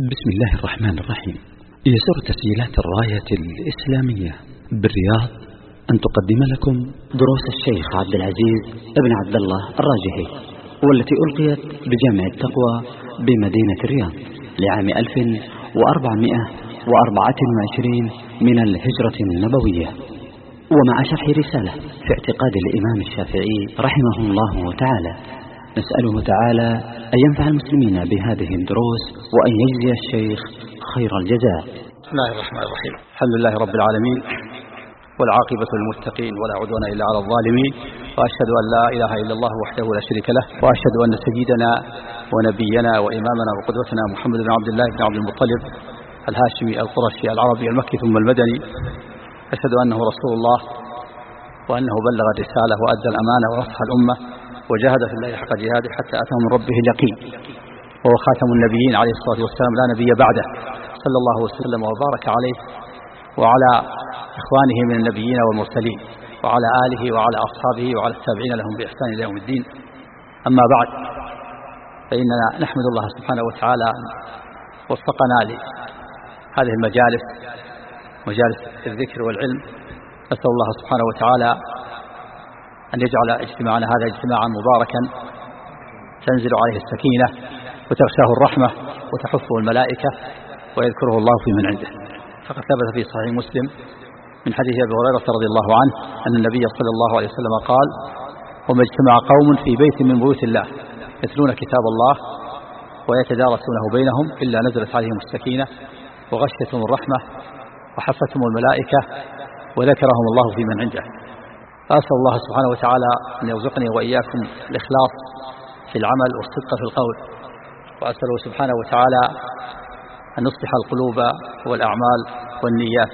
بسم الله الرحمن الرحيم. يسر تسجيلات الراية الإسلامية بالرياض. أن تقدم لكم دروس الشيخ عبد العزيز ابن عبد الله الراجحي والتي ألقيت بجامع التقوى بمدينة الرياض لعام 1424 من الهجرة النبوية. ومع شرح رسالة في اعتقاد الإمام الشافعي رحمه الله تعالى نسأله تعالى أن ينفع المسلمين بهذه الدروس وأن يجزي الشيخ خير الجزاء. بسم الله الرحمن الرحيم. الحمد لله رب العالمين والعاقبة للمتقين ولا عدوان إلا على الظالمين وأشهد أن لا إله إلا الله وحده لا شريك له وأشهد أن سيدنا ونبينا وإمامنا وقدوتنا محمد بن عبد الله بن عبد المطلب الهاشمي القرشي العربي المكي ثم المدني. أشهد أنه رسول الله وأنه بلغ الرسالة وأدى الأمانة ونصح الأمة. وجاهد في الله حق جهاده حتى أتاه من ربه اليقين. وهو خاتم النبيين عليه الصلاة والسلام لا نبي بعده. صلى الله وسلم وبارك عليه وعلى إخوانه من النبيين والمرسلين وعلى آله وعلى أصحابه وعلى التابعين لهم بإحسان إلى يوم الدين. أما بعد فإننا نحمد الله سبحانه وتعالى وفقنا لهذه المجالس مجالس الذكر والعلم. نسأل الله سبحانه وتعالى أن يجعل اجتماعنا هذا اجتماعا مباركا تنزل عليه السكينة وتغشاه الرحمة وتحفه الملائكة ويذكره الله في من عنده. فقد ثبت في صحيح مسلم من حديث أبي هريرة رضي الله عنه أن النبي صلى الله عليه وسلم قال وما اجتمع قوم في بيت من بيوت الله يتلون كتاب الله ويتدارسونه بينهم إلا نزلت عليهم السكينة وغشيتهم الرحمة وحفتهم الملائكة وذكرهم الله في من عنده. أسأل الله سبحانه وتعالى أن يرزقني وإياكم الإخلاص في العمل والصدق في القول. وأسأله سبحانه وتعالى أن يصلح القلوب والأعمال والنيات.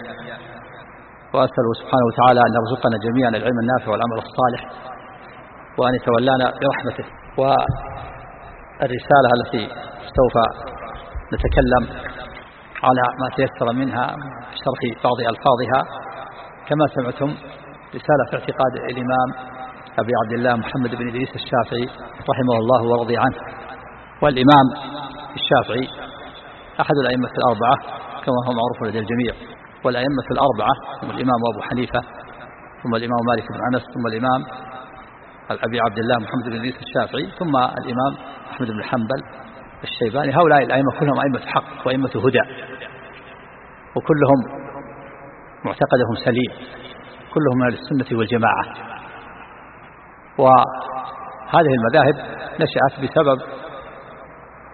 وأسأله سبحانه وتعالى أن يرزقنا جميعا العلم النافع والعمل الصالح. وأن يتولانا برحمته. والرسالة التي سوف نتكلم على ما تيسر منها شرح بعض ألفاظها. كما سمعتم رسالة في اعتقاد الإمام أبي عبد الله محمد بن إدريس الشافعي رحمه الله ورضي عنه. والإمام الشافعي أحد الأئمة الأربعة كما هو معروف لدى الجميع. والأئمة الأربعة هم الإمام أبو حنيفة ثم الإمام مالك بن أنس ثم الإمام أبي عبد الله محمد بن إدريس الشافعي ثم الإمام أحمد بن حنبل الشيباني. هؤلاء الأئمة كلهم أئمة حق وأئمة هدى وكلهم معتقدهم سليم. كلهم من السنة والجماعة. وهذه المذاهب نشأت بسبب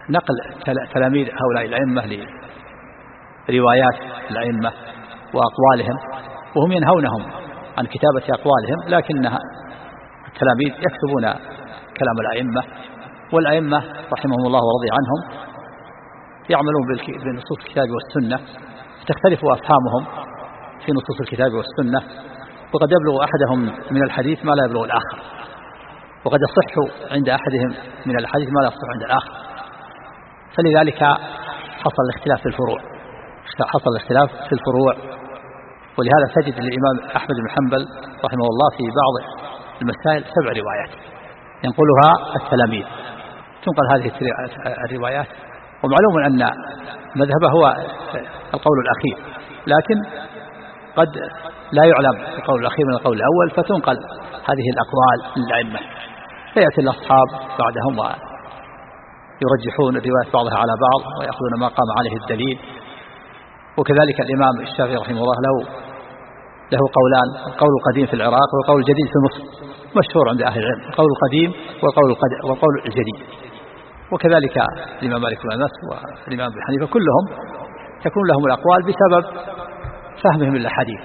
نقل تلاميذ هؤلاء الأئمة لروايات الأئمة وأقوالهم وهم ينهونهم عن كتابة أقوالهم لكن التلاميذ يكتبون كلام الأئمة والأئمة رحمهم الله ورضي عنهم يعملون بنصوص الكتاب والسنة تختلف أفهامهم في نصوص الكتاب والسنة. وقد يبلغ أحدهم من الحديث ما لا يبلغ الآخر. وقد يصح عند أحدهم من الحديث ما لا يصح عند الآخر. فلذلك حصل الاختلاف في الفروع. حصل الاختلاف في الفروع. ولهذا تجد الإمام أحمد بن حنبل رحمه الله في بعض المسائل سبع روايات. ينقلها التلاميذ. تنقل هذه الروايات. ومعلوم أن مذهبه هو القول الأخير. لكن قد لا يعلم القول الأخير من القول الأول فتنقل هذه الأقوال للأئمة فيأتي الأصحاب بعدهم ويرجحون الروايات بعضها على بعض ويأخذون ما قام عليه الدليل. وكذلك الإمام الشافعي رحمه الله له له قولان القول القديم في العراق والقول الجديد في مصر مشهور عند أهل العلم القول القديم والقول والقول الجديد. وكذلك الإمام مالك بن أنس والإمام ابن حنيفة كلهم تكون لهم الأقوال بسبب فهمهم للحديث.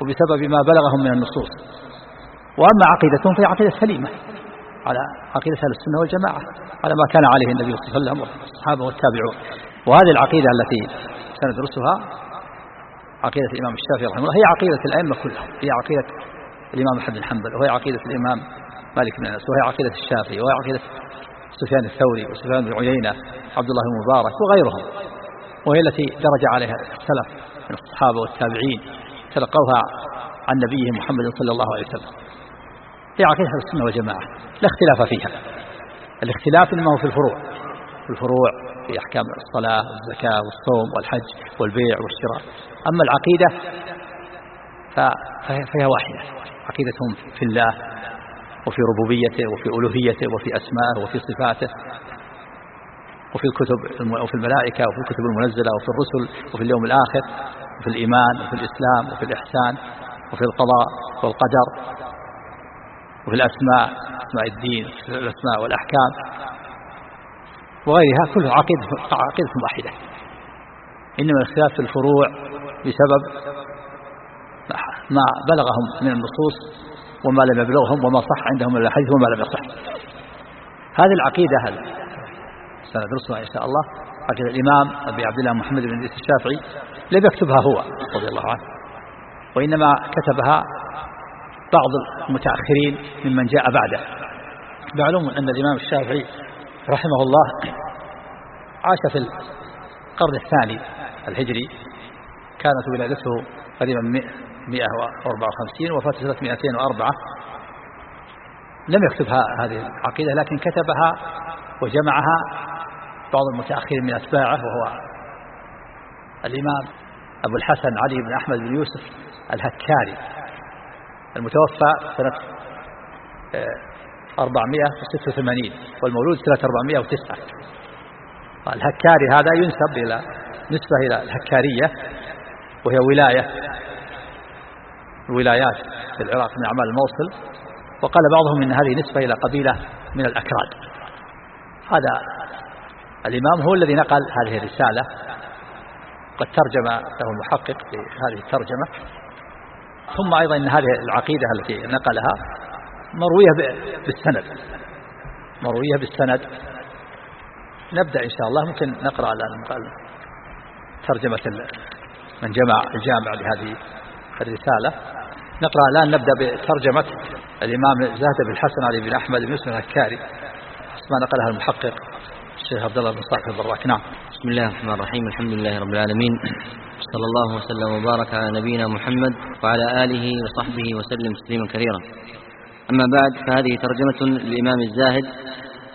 وبسبب ما بلغهم من النصوص. وأما عقيدتهم فهي عقيدة سليمة على عقيدة أهل السنة والجماعة على ما كان عليه النبي صلى الله عليه وسلم والصحابة والتابعون. وهذه العقيدة التي سندرسها عقيدة الإمام الشافعي رحمه الله هي عقيدة الأئمة كلهم هي عقيدة الإمام أحمد بن حنبل وهي عقيدة الإمام مالك بن أنس وهي عقيدة الشافعي وهي عقيدة سفيان الثوري وسفيان بن عيينة عبد الله بن مبارك وغيرهم. وهي التي درج عليها السلف من الصحابة والتابعين. تلقوها عن نبيهم محمد صلى الله عليه وسلم. هي عقيدة السنة والجماعة لا اختلاف فيها. الاختلاف إنما هو في الفروع. في الفروع في أحكام الصلاة والزكاة والصوم والحج والبيع والشراء. أما العقيدة فهي واحدة. عقيدتهم في الله وفي ربوبيته وفي ألوهيته وفي أسمائه وفي صفاته وفي الكتب وفي الملائكة وفي الكتب المنزلة وفي الرسل وفي اليوم الآخر. وفي الإيمان وفي الإسلام وفي الإحسان وفي القضاء والقدر وفي الأسماء أسماء الدين الأسماء والأحكام. وغيرها كلها عقيدة عقيدة واحدة. إنما الاختلاف في الفروع بسبب ما بلغهم من النصوص وما لم يبلغهم وما صح عندهم من الحديث وما لم يصح. هذه العقيدة سندرسها إن شاء الله. عقيدة الإمام أبي عبد الله محمد بن إدريس الشافعي لم يكتبها هو رضي الله عنه وإنما كتبها بعض المتأخرين ممن جاء بعده. معلوم أن الإمام الشافعي رحمه الله عاش في القرن الثاني الهجري كانت ولادته قريبا 154 وفاته سنة 204 لم يكتبها هذه العقيدة لكن كتبها وجمعها بعض المتأخرين من أتباعه وهو الإمام أبو الحسن علي بن أحمد بن يوسف الهكاري. المتوفى سنة 486 آه، والمولود سنة 409 الهكاري هذا ينسب إلى نسبة إلى الهكارية وهي ولاية الولايات في العراق من أعمال الموصل. وقال بعضهم إن هذه نسبة إلى قبيلة من الأكراد. هذا الإمام هو الذي نقل هذه الرسالة. قد ترجم له المحقق في هذه الترجمة. ثم أيضا إن هذه العقيدة التي نقلها مروية بالسند. مروية بالسند. نبدأ إن شاء الله. ممكن نقرأ الآن ترجمة من جمع الجامع لهذه الرسالة. نقرأ الآن. نبدأ بترجمة الإمام زاهد بن الحسن علي بن أحمد بن يوسف الهكاري ما نقلها المحقق. الشيخ عبد الله بن صالح البراك. نعم. بسم الله الرحمن الرحيم. الحمد لله رب العالمين. صلى الله وسلم وبارك على نبينا محمد وعلى آله وصحبه وسلم تسليما كثيرا. أما بعد فهذه ترجمة للإمام الزاهد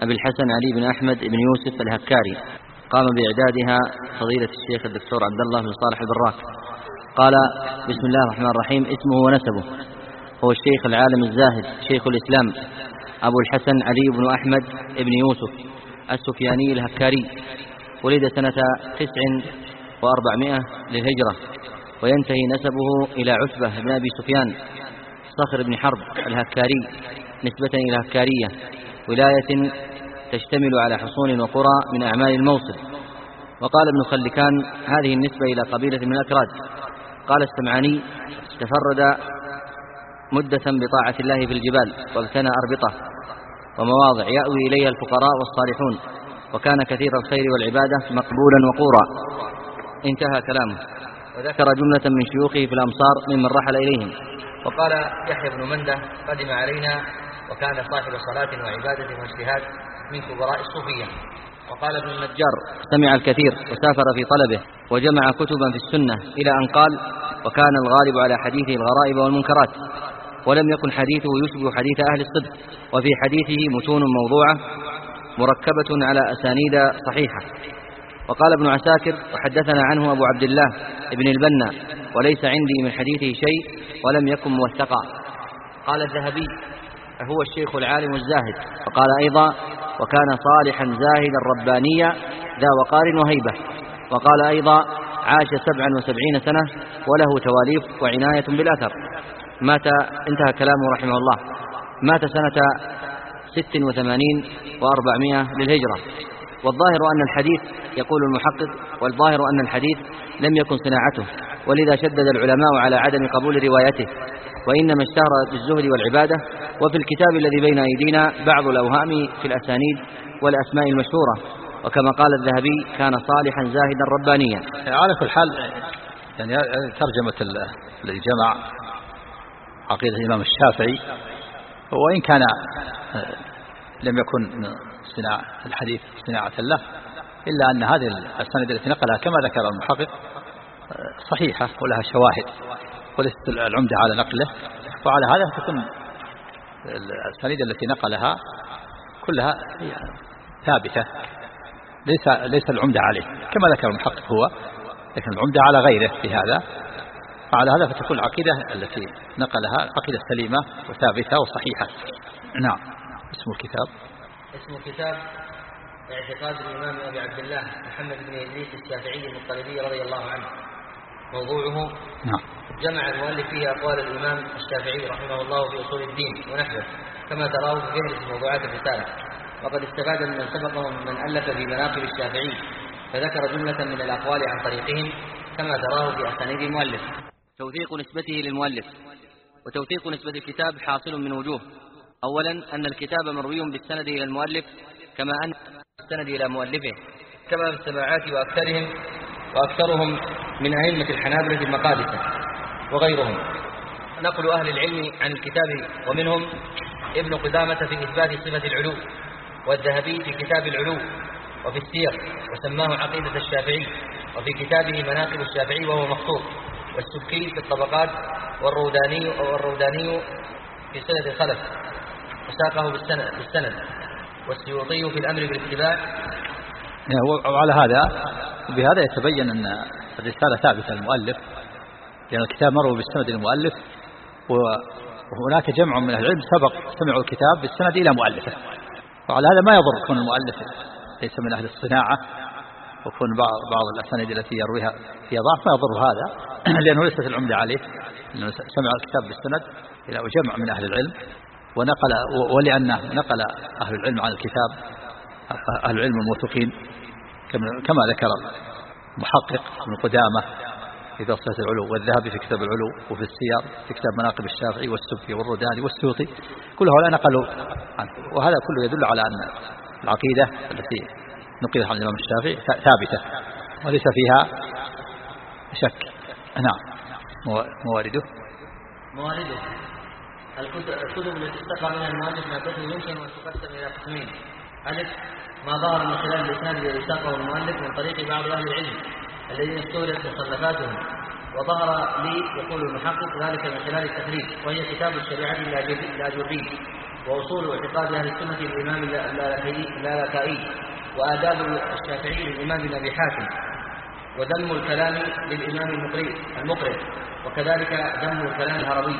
أبي الحسن علي بن أحمد بن يوسف الهكاري. قام بإعدادها فضيلة الشيخ الدكتور عبد الله بن صالح البراك. قال بسم الله الرحمن الرحيم. اسمه ونسبه. هو الشيخ العالم الزاهد شيخ الإسلام أبو الحسن علي بن أحمد بن يوسف. السفياني الهكاري ولد سنة تسع وأربعمائة للهجرة وينتهي نسبه إلى عتبة بن أبي سفيان صخر بن حرب الهكاري نسبة إلى هكارية ولاية تشتمل على حصون وقرى من أعمال الموصل. وقال ابن خلكان هذه النسبة إلى قبيلة من الأكراد. قال السمعاني تفرد مدة بطاعة الله في الجبال وابتنى أربطة. ومواضع يأوي إليها الفقراء والصالحون وكان كثير الخير والعبادة مقبولا وقورا. انتهى كلامه. وذكر جملة من شيوخه في الأمصار ممن رحل إليهم. وقال يحيى بن منده قدم علينا وكان صاحب صلاة وعبادة واجتهاد من كبراء الصوفية. وقال ابن النجار سمع الكثير وسافر في طلبه وجمع كتبا في السنة إلى أن قال وكان الغالب على حديثه الغرائب والمنكرات. ولم يكن حديثه يشبه حديث أهل الصدق وفي حديثه متون موضوعة مركبة على أسانيد صحيحة. وقال ابن عساكر وحدثنا عنه أبو عبد الله ابن البنا وليس عندي من حديثه شيء ولم يكن موثقا. قال الذهبي هو الشيخ العالم الزاهد. وقال أيضا وكان صالحا زاهدا ربانيا ذا وقار وهيبة. وقال أيضا عاش سبعا وسبعين سنة وله تواليف وعناية بالأثر. مات انتهى كلامه رحمه الله. مات سنة ست وثمانين وأربعمائة للهجرة. والظاهر أن الحديث يقول المحقق والظاهر أن الحديث لم يكن صناعته. ولذا شدد العلماء على عدم قبول روايته. وإنما اشتهر بالزهد والعبادة. وفي الكتاب الذي بين أيدينا بعض الأوهام في الأسانيد والأسماء المشهورة. وكما قال الذهبي كان صالحا زاهدا ربانيا. على كل حال يعني ترجمة الذي جمع عقيدة الإمام الشافعي وإن كان آه، لم يكن صناعة الحديث صناعة له إلا أن هذه السند التي نقلها كما ذكر المحقق آه، صحيحة ولها شواهد وليست العمدة على نقله. وعلى هذا تكون السند التي نقلها كلها ثابتة ليس ليس العمدة عليه كما ذكر المحقق هو لكن العمدة على غيره في هذا. وعلى هذا فتكون العقيدة التي نقلها عقيدة سليمة وثابتة وصحيحة. نعم. اسم الكتاب. اسم الكتاب اعتقاد الإمام أبي عبد الله محمد بن إدريس الشافعي المطلبي رضي الله عنه. موضوعه نعم. جمع المؤلف فيه أقوال الإمام الشافعي رحمه الله في أصول الدين ونحوه كما تراه في فهرس موضوعات الرسالة. وقد استفاد من سبقهم من ألف في مناقب الشافعي فذكر جملة من الأقوال عن طريقهم كما تراه في أسانيد المؤلف. توثيق نسبته للمؤلف وتوثيق نسبة الكتاب حاصل من وجوه. أولا أن الكتاب مروي بالسند إلى المؤلف كما أن السند إلى مؤلفه. كما في السماعات وأكثرهم وأكثرهم من أئمة الحنابلة المقادسة وغيرهم. نقل أهل العلم عن الكتاب ومنهم ابن قدامة في إثبات صفة العلو والذهبي في كتاب العلو وفي السير وسماه عقيدة الشافعي وفي كتابه مناقب الشافعي وهو مخطوط. والسبكي في الطبقات والروداني والروداني في سنة الخلف وساقه بالسند, والسيوطي في الأمر بالاتباع. وعلى هذا بهذا يتبين أن الرسالة ثابتة للمؤلف لأن الكتاب مروي بالسند للمؤلف وهناك جمع من أهل العلم سبق سمعوا الكتاب بالسند إلى مؤلفه. وعلى هذا ما يضر كون المؤلف ليس من أهل الصناعة. وكون بعض بعض الأسانيد التي يرويها فيها ضعف ما يضر هذا. لأنه ليست العمدة عليه. لأنه سمع الكتاب بالسند إلى جمع من أهل العلم ونقل ولأنه نقل أهل العلم عن الكتاب أهل العلم الموثوقين كما ذكر محقق ابن قدامة في تصفية العلو والذهبي في كتاب العلو وفي السير في كتاب مناقب الشافعي والسبكي والرداني والسيوطي. كل هؤلاء نقلوا عنه. وهذا كله يدل على أن العقيدة التي نقلت عن الإمام الشافعي ثابتة وليس فيها شك. نعم. موارده. موارده. الكتب التي استقى منها المؤلف ما تدري يمكن أن تقسم إلى قسمين؟ ألف ما ظهر من خلال الإسناد الذي ساقه المؤلف من طريق بعض أهل العلم الذين استورت مصنفاتهم وظهر لي يقول المحقق ذلك من خلال التخريج وهي كتاب الشريعة الاجري وأصول اعتقاد أهل السنة للامام اللالكائي وآداب الشافعي للإمام ابن أبي حاتم وذم الكلام للإمام المقرئ المقرئ وكذلك ذم الكلام الهروي.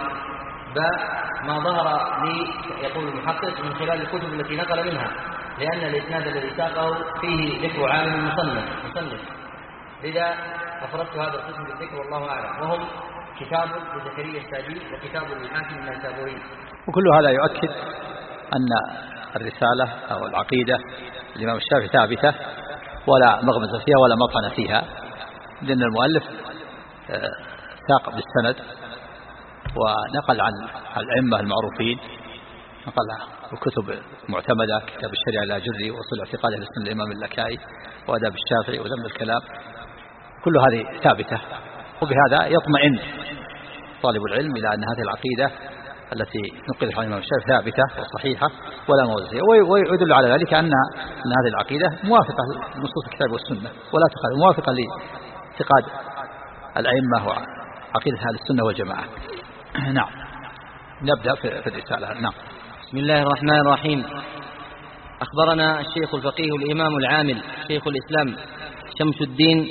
باء ما ظهر لي يقول المحقق من خلال الكتب التي نقل منها لأن الإسناد الذي ساقه فيه ذكر عالم المصنف مصنف. لذا أفردت هذا القسم بالذكر والله أعلم. وهم كتاب لزكريا الساجي وكتاب للحاكم النيسابوري وكل هذا يؤكد أن الرسالة أو العقيدة الإمام الشافعي ثابتة ولا مغمز فيها ولا مطعن فيها لأن المؤلف آه، ساق بالسند ونقل عن الأئمة المعروفين نقل الكتب المعتمدة كتاب الشريعة الأجري وصل اعتقاد أهل السنة الإمام اللكائي وأداب الشافعي وذم الكلام كل هذه ثابتة. وبهذا يطمئن طالب العلم إلى أن هذه العقيدة التي نقلت عن الإمام الشافعي ثابتة وصحيحة ولا موزية ويدل على ذلك أن أن هذه العقيدة موافقة لنصوص الكتاب والسنة ولا تخالف موافقة لاعتقاد الأئمة وعقيدة أهل السنة والجماعة. نعم. نبدأ في الرسالة. نعم. بسم الله الرحمن الرحيم. أخبرنا الشيخ الفقيه الإمام العامل شيخ الإسلام شمس الدين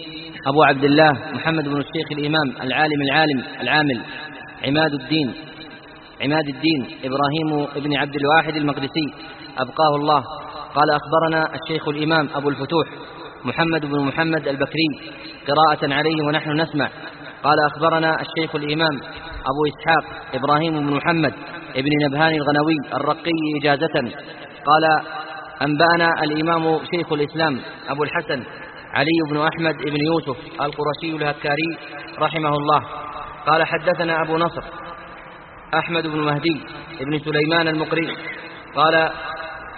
أبو عبد الله محمد بن الشيخ الإمام العالم العالم العامل عماد الدين. عماد الدين إبراهيم بن عبد الواحد المقدسي أبقاه الله. قال أخبرنا الشيخ الإمام أبو الفتوح محمد بن محمد البكري قراءة عليه ونحن نسمع. قال أخبرنا الشيخ الإمام أبو إسحاق إبراهيم بن محمد ابن نبهان الغنوي الرقي إجازة. قال أنبأنا الإمام شيخ الإسلام أبو الحسن علي بن أحمد بن يوسف القرشي الهكاري رحمه الله. قال حدثنا أبو نصر أحمد بن مهدي بن سليمان المقري. قال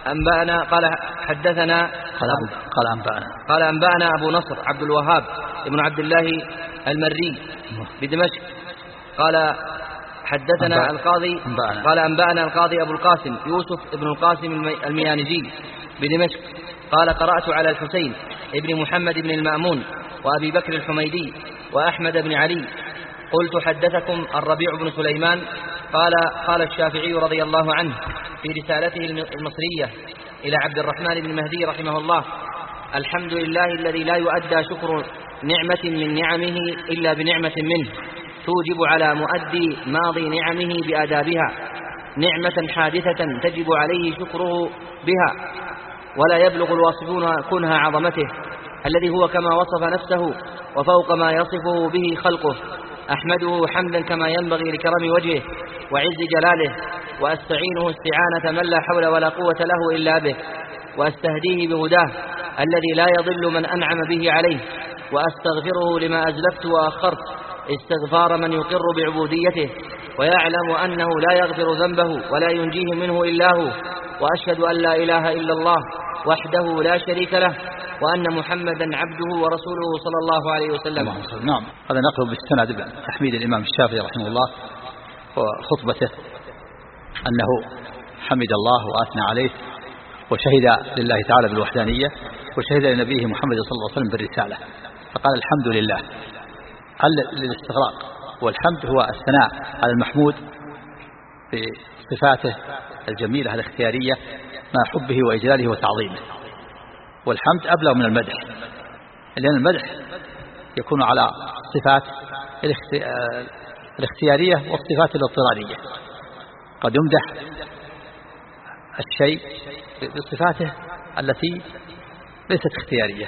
أنبأنا قال حدثنا قال قال أنبأنا. قال أنبأنا أبو نصر عبد الوهاب بن عبد الله المري بدمشق. قال حدثنا القاضي أنبأنا. قال أنبأنا القاضي أبو القاسم يوسف بن القاسم الميانجي بدمشق. قال قرأت على الحسين ابن محمد بن المأمون وأبي بكر الحميدي وأحمد بن علي. قلت حدثكم الربيع بن سليمان قال قال الشافعي رضي الله عنه في رسالته المصرية إلى عبد الرحمن بن مهدي رحمه الله الحمد لله الذي لا يؤدى شكر نعمة من نعمه إلا بنعمة منه توجب على مؤدي ماضي نعمه بآدابها نعمة حادثة تجب عليه شكره بها ولا يبلغ الواصفون كنها عظمته الذي هو كما وصف نفسه وفوق ما يصفه به خلقه. أحمده حمدا كما ينبغي لكرم وجهه وعز جلاله وأستعينه استعانة من لا حول ولا قوة له إلا به وأستهديه بهداه الذي لا يضل من أنعم به عليه وأستغفره لما أزلفت وأخرت استغفار من يقر بعبوديته ويعلم أنه لا يغفر ذنبه ولا ينجيه منه إلا هو وأشهد أن لا إله إلا الله وحده لا شريك له وأن محمدا عبده ورسوله صلى الله عليه وسلم. نعم. هذا نقل بالسند تحميد الإمام الشافعي رحمه الله وخطبته أنه حمد الله وأثنى عليه وشهد لله تعالى بالوحدانية وشهد لنبيه محمد صلى الله عليه وسلم بالرسالة. فقال الحمد لله. هل للاستغراق؟ والحمد هو الثناء على المحمود بصفاته الجميلة الاختيارية مع حبه وإجلاله وتعظيمه. والحمد أبلغ من المدح لأن المدح يكون على صفات الاختيارية والصفات الاضطرارية. قد يمدح الشيء بصفاته التي ليست اختيارية.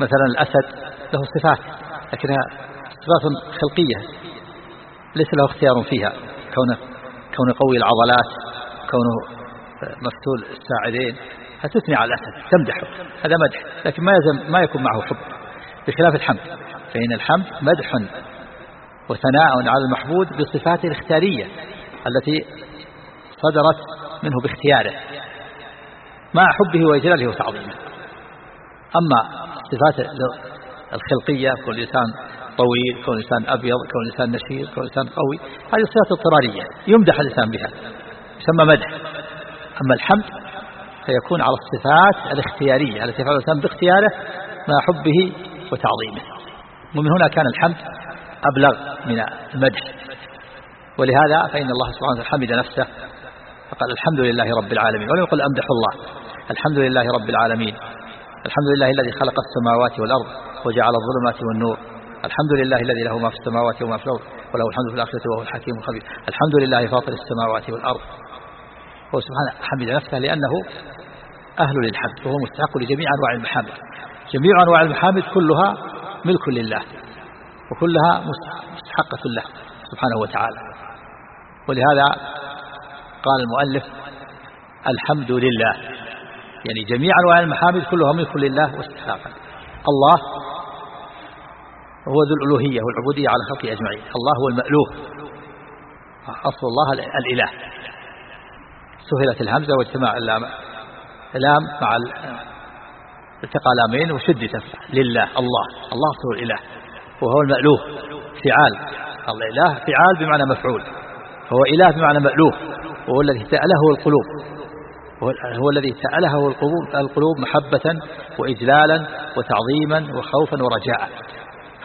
مثلا الأسد له صفات لكنها صفات خلقية. ليس له اختيار فيها. كونه كونه قوي العضلات كونه مفتول الساعدين فتثني على الأسد تمدحه هذا مدح. لكن ما يزم ما يكون معه حب. بخلاف الحمد. فإن الحمد مدح وثناء على المحمود بصفاته الاختيارية التي صدرت منه باختياره. مع حبه وإجلاله وتعظيمه. أما الصفات الخلقية كل إنسان طويل كون إنسان أبيض كون إنسان نشيط كون إنسان قوي. هذه صفات اضطرارية يمدح الإنسان بها. يسمى مدح. أما الحمد فيكون على الصفات الاختيارية. التي يفعل الإنسان باختياره مع حبه وتعظيمه. ومن هنا كان الحمد أبلغ من المدح. ولهذا فإن الله سبحانه وتعالى حمد نفسه فقال الحمد لله رب العالمين. ولم يقل أمدح الله. الحمد لله رب العالمين. الحمد لله الذي خلق السماوات والأرض وجعل الظلمات والنور. الحمد لله الذي له ما في السماوات وما في الأرض وله الحمد في الآخرة وهو الحكيم الخبير. الحمد لله فاطر السماوات والأرض. هو سبحانه حمد نفسه لأنه أهل للحمد وهو مستحق لجميع أنواع المحامد. جميع أنواع المحامد كلها ملك لله وكلها مستحقة له سبحانه وتعالى. ولهذا قال المؤلف الحمد لله. يعني جميع أنواع المحامد كلها ملك لله واستحقاقا. الله هو ذو الألوهية والعبودية على خلقه أجمعين. الله هو المألوه أصل الله الإله. سهلت الهمزة واجتماع اللام لام مع التقى لامين وشدت لله. الله. الله هو الإله. وهو المألوه فعال. الله فعال بمعنى مفعول. هو إله بمعنى مألوه وهو الذي سأله القلوب. هو الذي القلوب, القلوب محبة وإجلالا وتعظيما وخوفا ورجاء.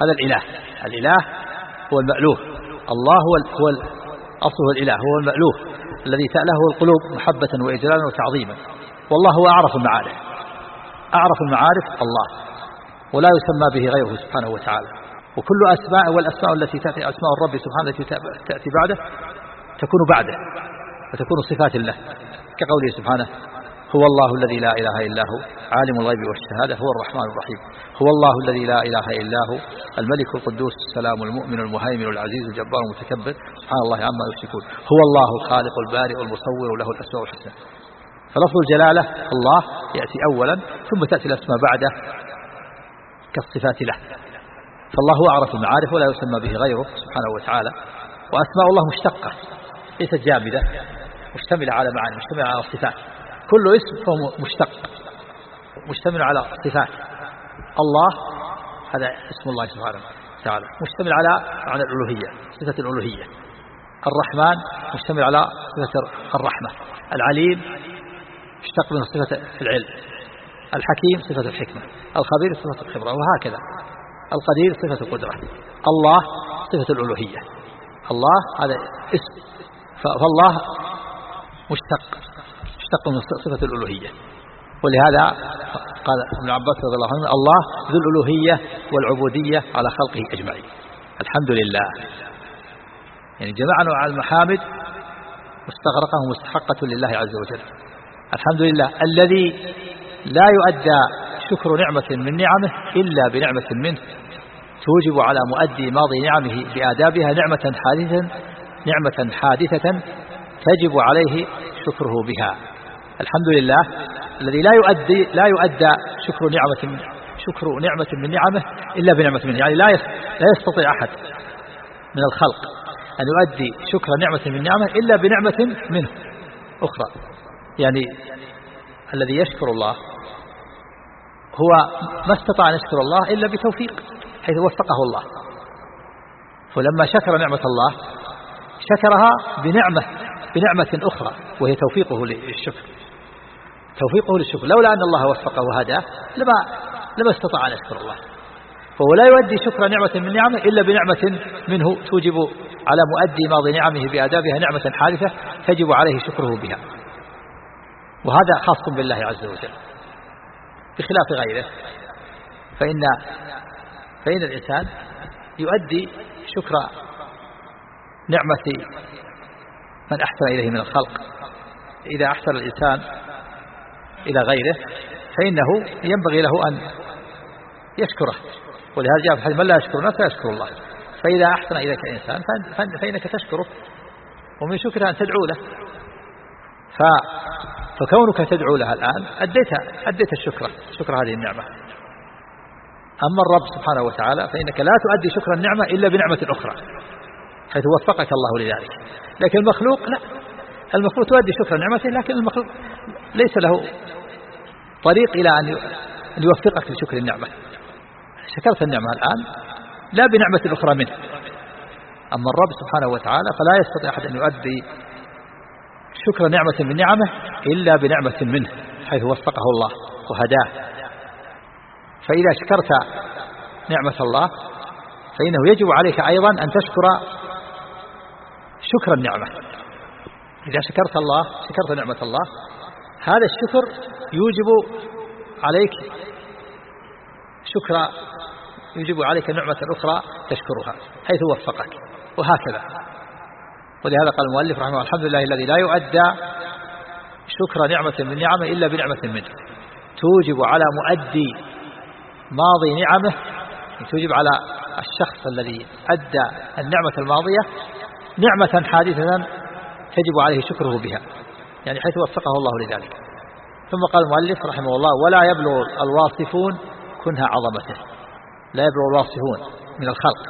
هذا الإله. الإله هو المألوه. الله هو هو أصله الإله هو المألوه. الذي سأله القلوب محبة وإجلالا وتعظيما. والله هو أعرف المعارف. أعرف المعارف الله. ولا يسمى به غيره سبحانه وتعالى. وكل أسماء والأسماء التي تأتي أسماء الرب سبحانه التي تأتي بعده تكون بعده وتكون صفات الله. كقوله سبحانه هو الله الذي لا إله إلا هو. عالم الغيب والشهادة هو الرحمن الرحيم. هو الله الذي لا إله إلا هو. الملك القدوس السلام المؤمن المهيمن العزيز الجبار المتكبر. سبحان الله عما يشركون. هو الله الخالق البارئ المصور له الأسماء الحسنى. فلفظ الجلالة الله يأتي أولا ثم تأتي الأسماء بعده كالصفات له. فالله هو أعرف المعارف ولا يسمى به غيره سبحانه وتعالى. وأسماء الله مشتقة ليست جامدة. مشتملة على معاني مشتملة على صفات كل اسم فهو مشتق مشتمل على صفات. الله هذا اسم الله سبحانه وتعالى. مشتمل على معنى الألوهية صفة الألوهية. الرحمن مشتمل على صفة الرحمة. العليم اشتق من صفة العلم. الحكيم صفة الحكمة. الخبير صفة الخبرة وهكذا. القدير صفة القدرة. الله صفة الألوهية. الله هذا اسم. فالله مشتق. مشتق من صفة الألوهية. ولهذا قال ابن عباس رضي الله عنه الله ذو الألوهية والعبودية على خلقه أجمعين. الحمد لله. يعني جمع أنواع المحامد مستغرقة مستحقة لله عز وجل. الحمد لله. الذي لا يؤدى شكر نعمة من نعمه إلا بنعمة منه. توجب على مؤدي ماضي نعمه بآدابها نعمة حادثة نعمة حادثة تجب عليه شكره بها. الحمد لله الذي لا يؤدي لا يؤدى شكر نعمة شكر نعمة من نعمه إلا بنعمة منه. يعني لا لا يستطيع أحد من الخلق أن يؤدي شكر نعمة من نعمه إلا بنعمة منه أخرى. يعني الذي يشكر الله هو ما استطاع أن يشكر الله إلا بتوفيق حيث وفقه الله. فلما شكر نعمة الله شكرها بنعمة بنعمة أخرى وهي توفيقه للشكر. توفيقه للشكر لولا أن الله وفقه وهداه لما لما استطاع أن يشكر الله. فهو لا يؤدي شكر نعمة من نعمه إلا بنعمة منه توجب على مؤدي ماضي نعمه بآدابها نعمة حادثة تجب عليه شكره بها. وهذا خاص بالله عز وجل. بخلاف غيره. فإن فإن الإنسان يؤدي شكر نعمة من أحسن إليه من الخلق. إذا أحسن الإنسان إلى غيره فإنه ينبغي له أن يشكره. ولهذا جاء في الحديث من لا يشكر الناس يشكر الله. فإذا أحسن إليك إنسان فإنك تشكره. ومن شكرها أن تدعو له. ف فكونك تدعو لها الآن أديت أديت الشكر شكر هذه النعمة. أما الرب سبحانه وتعالى فإنك لا تؤدي شكر النعمة إلا بنعمة أخرى حيث وفقك الله لذلك. لكن المخلوق لا. المخلوق تؤدي شكر نعمته لكن المخلوق ليس له طريق إلى أن يوفقك لشكر النعمة. شكرت النعمة الآن لا بنعمة أخرى منه. أما الرب سبحانه وتعالى فلا يستطيع أحد أن يؤدي شكر نعمة من نعمه إلا بنعمة منه حيث وفقه الله وهداه. فإذا شكرت نعمة الله فإنه يجب عليك أيضا أن تشكر شكر النعمة. إذا شكرت الله شكرت نعمة الله هذا الشكر يوجب عليك شكر يوجب عليك نعمة أخرى تشكرها حيث وفقك وهكذا. ولهذا قال المؤلف رحمه الله الحمد لله الذي لا يؤدى شكر نعمة من نعمة إلا بنعمة منه. توجب على مؤدي ماضي نعمه توجب على الشخص الذي أدى النعمة الماضية نعمة حادثة تجب عليه شكره بها. يعني حيث وفقه الله لذلك. ثم قال المؤلف رحمه الله ولا يبلغ الواصفون كنها عظمته. لا يبلغ الواصفون من الخلق.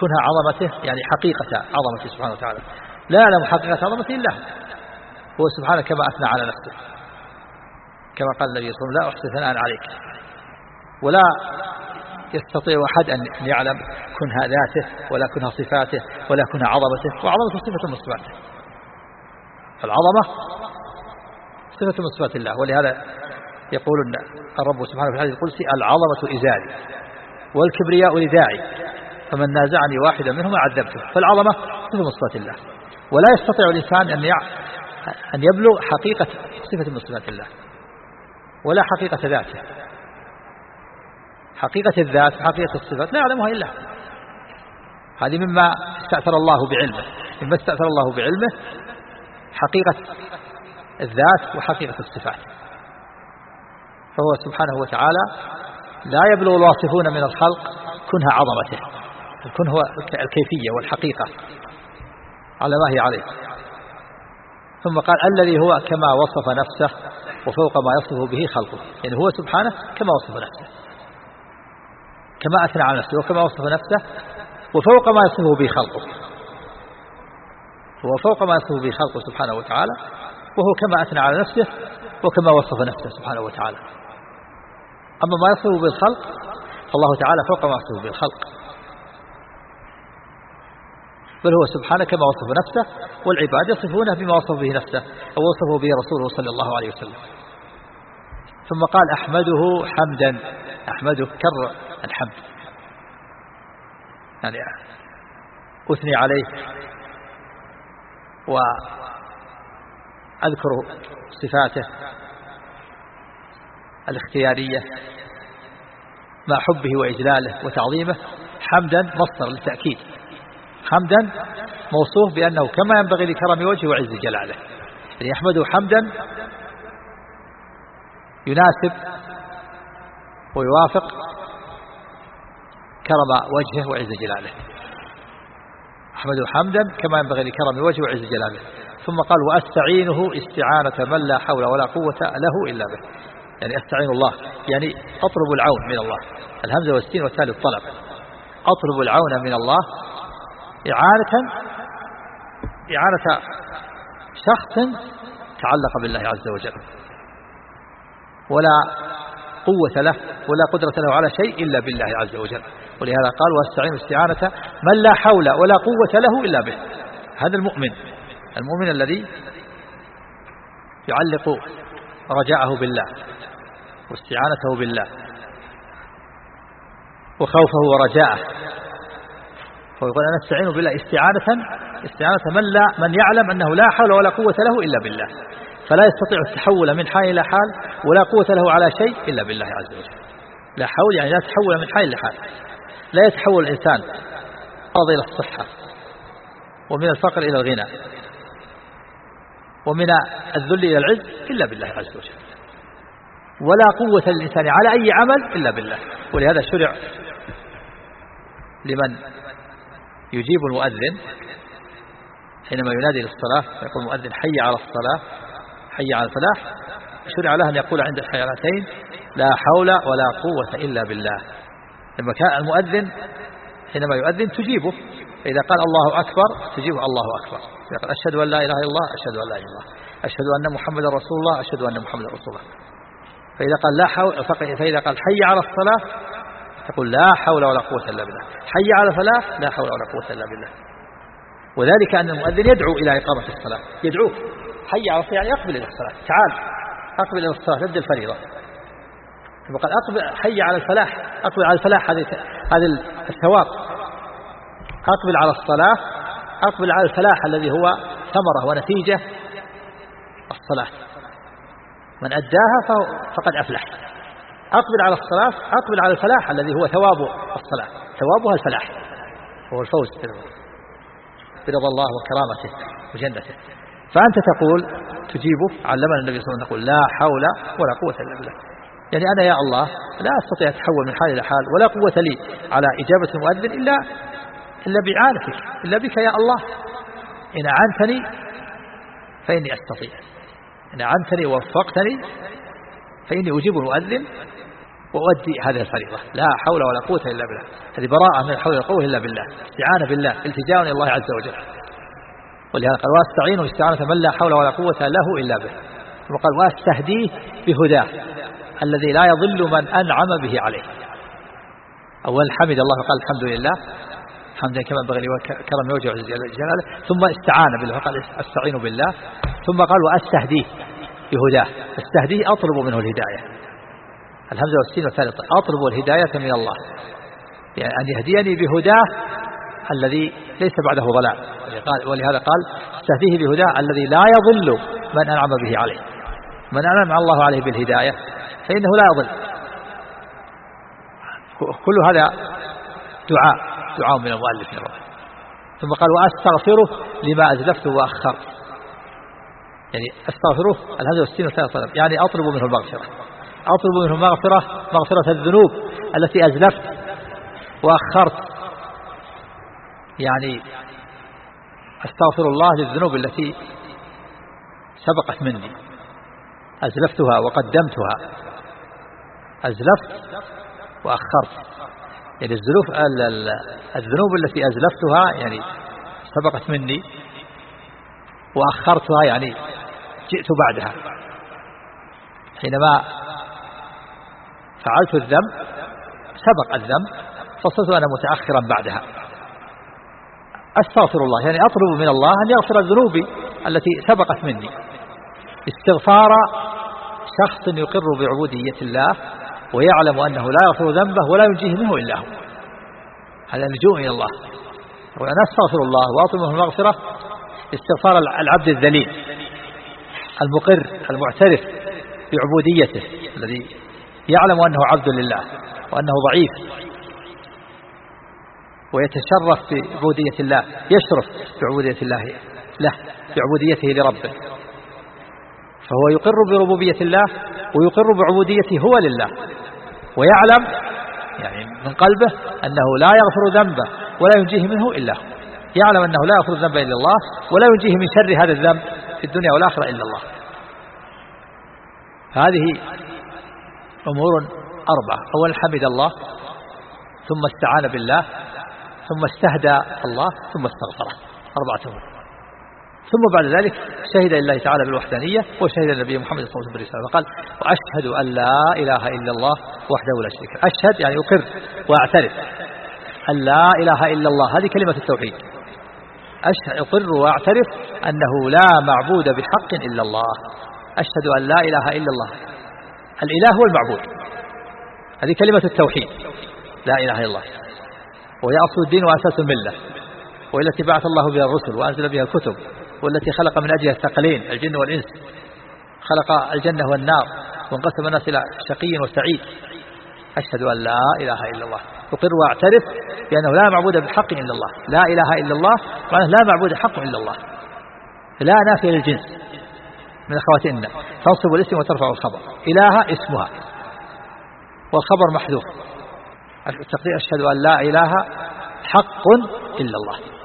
كنها عظمته يعني حقيقة عظمته سبحانه وتعالى. لا يعلم حقيقة عظمته إلا هو. سبحانه كما أثنى على نفسه. كما قال النبي صلى الله عليه وسلم لا أحسن ثناء عليك. ولا يستطيع أحد أن يعلم كنها ذاته ولا كنها صفاته ولا كنها عظمته. وعظمته صفة من صفاته. العظمة صفة من صفات الله ولهذا يقول الرب سبحانه وتعالى القدسي العظمة إزاري والكبرياء لداعي فمن نازعني واحدا منهما عذبته. فالعظمة صفة من صفات الله ولا يستطيع الإنسان أن أن يبلغ حقيقة صفة من صفات الله ولا حقيقة ذاته. حقيقة الذات وحقيقة الصفات لا يعلمها إلا هذه مما استأثر الله بعلمه مما استأثر الله بعلمه حقيقة الذات وحقيقة الصفات. فهو سبحانه وتعالى لا يبلغ الواصفون من الخلق كنها عظمته الكن هو الكيفية والحقيقة على ما هي عليه. ثم قال الذي هو كما وصف نفسه وفوق ما يصف به خلقه يعني هو سبحانه كما وصف نفسه كما أثنى على نفسه وكما وصف نفسه وفوق ما يصفه به خلقه. هو فوق ما يصفه به خلقه سبحانه وتعالى وهو كما أثنى على نفسه وكما وصف نفسه سبحانه وتعالى. أما ما يصفه بالخلق فالله تعالى فوق ما يصفه بالخلق. بل هو سبحانه كما وصف نفسه والعباد يصفونه بما وصف به نفسه أو وصفه به رسوله صلى الله عليه وسلم. ثم قال أحمده حمدا أحمده كر الحمد. يعني أثني عليه. وأذكر صفاته الاختيارية مع حبه وإجلاله وتعظيمه حمدا مصدر للتأكيد. حمدا موصوف بأنه كما ينبغي لكرم وجهه وعز جلاله. يعني يحمده حمدا يناسب ويوافق كرم وجهه وعز جلاله. أحمده حمدا كما ينبغي لكرم وجهه وعز جلاله. ثم قال وأستعينه استعانة من لا حول ولا قوة له إلا به. يعني أستعين الله يعني أطلب العون من الله. الهمزة والسين والثالث طلب أطلب العون من الله إعانة إعانة شخص تعلق بالله عز وجل. ولا قوة له ولا قدرة له على شيء إلا بالله عز وجل. ولهذا قال واستعين استعانة من لا حول ولا قوة له إلا به. هذا المؤمن المؤمن الذي يعلق رجاءه بالله واستعانته بالله وخوفه ورجاءه. ويقول أنا أستعين بالله استعانة استعانة من لا من يعلم أنه لا حول ولا قوة له إلا بالله. فلا يستطيع التحول من حال إلى حال ولا قوة له على شيء إلا بالله عز وجل. لا حول يعني لا تحول من حال إلى حال. لا يتحول الإنسان مرض إلى الصحة ومن الفقر إلى الغنى ومن الذل إلى العز إلا بالله عز وجل ولا قوة للإنسان على أي عمل إلا بالله ولهذا شرع لمن يجيب المؤذن حينما ينادي للصلاة يقول المؤذن حي على الصلاة حي على الفلاح شرع له أن يقول عند الحيرتين لا حول ولا قوة إلا بالله. لما كان المؤذن حينما يؤذن تجيبه. فإذا قال الله أكبر تجيبه الله أكبر. قال أشهد أن لا إله إلا الله أشهد أن لا إله إلا الله. أشهد أن محمد رسول الله أشهد أن محمد رسول الله. فإذا قال لا حول فإذا قال حي على الصلاة تقول لا حول ولا قوة إلا بالله. حي على الفلاح لا حول ولا قوة إلا بالله. وذلك أن المؤذن يدعو إلى إقامة الصلاة. يدعوك حي على الصلاة يعني أقبل إلى الصلاة. تعال أقبل إلى الصلاة ابدأ الفريضة. وقال أقبل حي على الفلاح أقبل على الفلاح هذه هذا الثواب. أقبل على الصلاة أقبل على الفلاح الذي هو ثمرة ونتيجة الصلاة. من أداها فقد أفلح. أقبل على الصلاة أقبل على الفلاح الذي هو ثواب الصلاة. ثوابها الفلاح هو الفوز برضا الله وكرامته وجنته. فأنت تقول تجيبه علمنا النبي صلى الله عليه وسلم نقول لا حول ولا قوة إلا بالله. يعني أنا يا الله لا أستطيع أتحول من حال إلى حال ولا قوة لي على إجابة المؤذن إلا إلا بإعانتك إلا بك يا الله. إن أعنتني فإني أستطيع. إن أعنتني ووفقتني فإني أجيب المؤذن وأؤدي هذه الفريضة. لا حول ولا قوة إلا بالله. هذه براءة من الحول والقوة إلا بالله. استعانة بالله. التجاء إلى الله عز وجل. ولهذا قال واستعينوا استعانة من لا حول ولا قوة له إلا به. وقال واستهديه بهداه. الذي لا يضل من أنعم به عليه. أولا حمد الله وقال الحمد لله. حمدا كما لي وكرم وجهه جلاله. ثم استعان بالله فقال أستعين بالله. ثم قال وأستهديه بهداه. أستهديه أطلب منه الهداية. الهمزة والسين والثالث. أطلب الهداية من الله. يعني أن يهديني بهداه الذي ليس بعده ضلال. ولهذا قال استهديه بهداه الذي لا يضل من أنعم به عليه. من أنعم الله عليه بالهداية. فإنه لا يضل. كل هذا دعاء دعاء من المؤلف ثم قال وأستغفره لما أزلفته وأخرت يعني أستغفره الهمزة والسين والثالث يعني أطلب منه المغفرة. أطلب منه مغفرة مغفرة الذنوب التي أزلفت وأخرت. يعني أستغفر الله للذنوب التي سبقت مني. أزلفتها وقدمتها. أزلفت وأخرت. يعني الزلوف الذنوب التي أزلفتها يعني سبقت مني وأخرتها يعني جئت بعدها. حينما فعلت الذنب سبق الذنب فصرت أنا متأخرا بعدها. أستغفر الله يعني أطلب من الله أن يغفر ذنوبي التي سبقت مني. استغفار شخص يقر بعبودية الله ويعلم أنه لا يغفر ذنبه ولا ينجيه منه إلا هو. هذا اللجوء إلى الله. وأنا أستغفر الله وأطلب منه المغفرة استغفار العبد الذليل المقر المعترف بعبوديته الذي يعلم أنه عبد لله وأنه ضعيف. ويتشرف بعبودية الله يشرف بعبودية الله له بعبوديته لربه. فهو يقر بربوبية الله ويقر بعبوديته هو لله. ويعلم يعني من قلبه أنه لا يغفر ذنبه ولا ينجيه منه إلا هو. يعلم أنه لا يغفر الذنب إلا الله ولا ينجيه من شر هذا الذنب في الدنيا والآخرة إلا الله. هذه أمور أربعة. أولا حمد الله ثم استعان بالله ثم استهدى الله ثم استغفره. أربعة أمور. ثم بعد ذلك شهد لله تعالى بالوحدانية وشهد النبي محمد صلى الله عليه وسلم بالرسالة. وقال وأشهد أن لا إله إلا الله وحده لا شريك له. أشهد يعني أقر وأعترف أن لا إله إلا الله. هذه كلمة التوحيد. أشهد أقر وأعترف أنه لا معبود بحق إلا الله. أشهد أن لا إله إلا الله. الإله هو المعبود. هذه كلمة التوحيد. لا إله إلا الله. وهي أصل الدين وأساس الملة. وإلتي بعث الله بها الرسل وأنزل بها الكتب. والتي خلق من أجلها الثقلين الجن والإنس. خلق الجنة والنار وانقسم الناس إلى شقي وسعيد. أشهد أن لا إله إلا الله. أقر وأعترف بأنه لا معبود بحق إلا الله. لا إله إلا الله معناه لا معبود حق إلا الله. لا نافية للجنس من أخواتنا تنصب الاسم وترفع الخبر. إله اسمها. والخبر محذوف. التقدير أشهد أن لا إله حق إلا الله.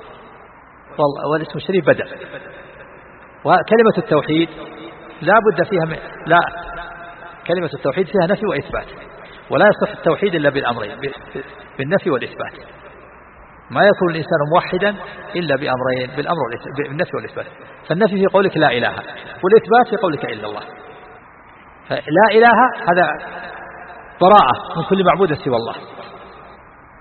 والاسم الشريف بدأ وكلمة التوحيد لا بد فيها من لا. كلمة التوحيد فيها نفي وإثبات. ولا يصح التوحيد إلا بالأمرين بالنفي والإثبات. ما يكون الإنسان موحدا إلا بأمرين بالأمر بالنفي والإثبات. فالنفي في قولك لا إله والإثبات في قولك إلا الله. فلا إله هذا براءة من كل معبود سوى الله.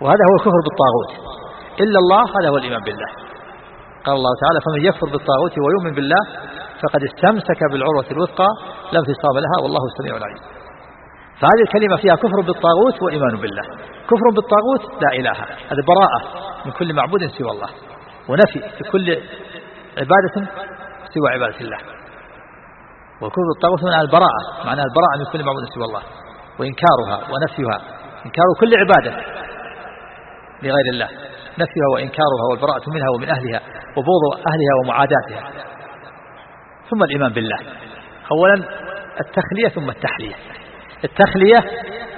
وهذا هو الكفر بالطاغوت. إلا الله هذا هو الإيمان بالله. قال الله تعالى فمن يكفر بالطاغوت ويؤمن بالله فقد استمسك بالعروة الوثقى لا انفصام لها والله السميع العليم. فهذه الكلمة فيها كفر بالطاغوت وإيمان بالله. كفر بالطاغوت لا إله هذا براءة من كل معبود سوى الله. ونفي لكل عبادة سوى عبادة الله. وكفر بالطاغوت من البراءة. معنى البراءة من كل معبود سوى الله. وإنكارها ونفيها. إنكار كل عبادة لغير الله. نفيها وإنكارها والبراءة منها ومن أهلها وبغض أهلها ومعاداتها. ثم الإيمان بالله. أولا التخلية ثم التحلية. التخلية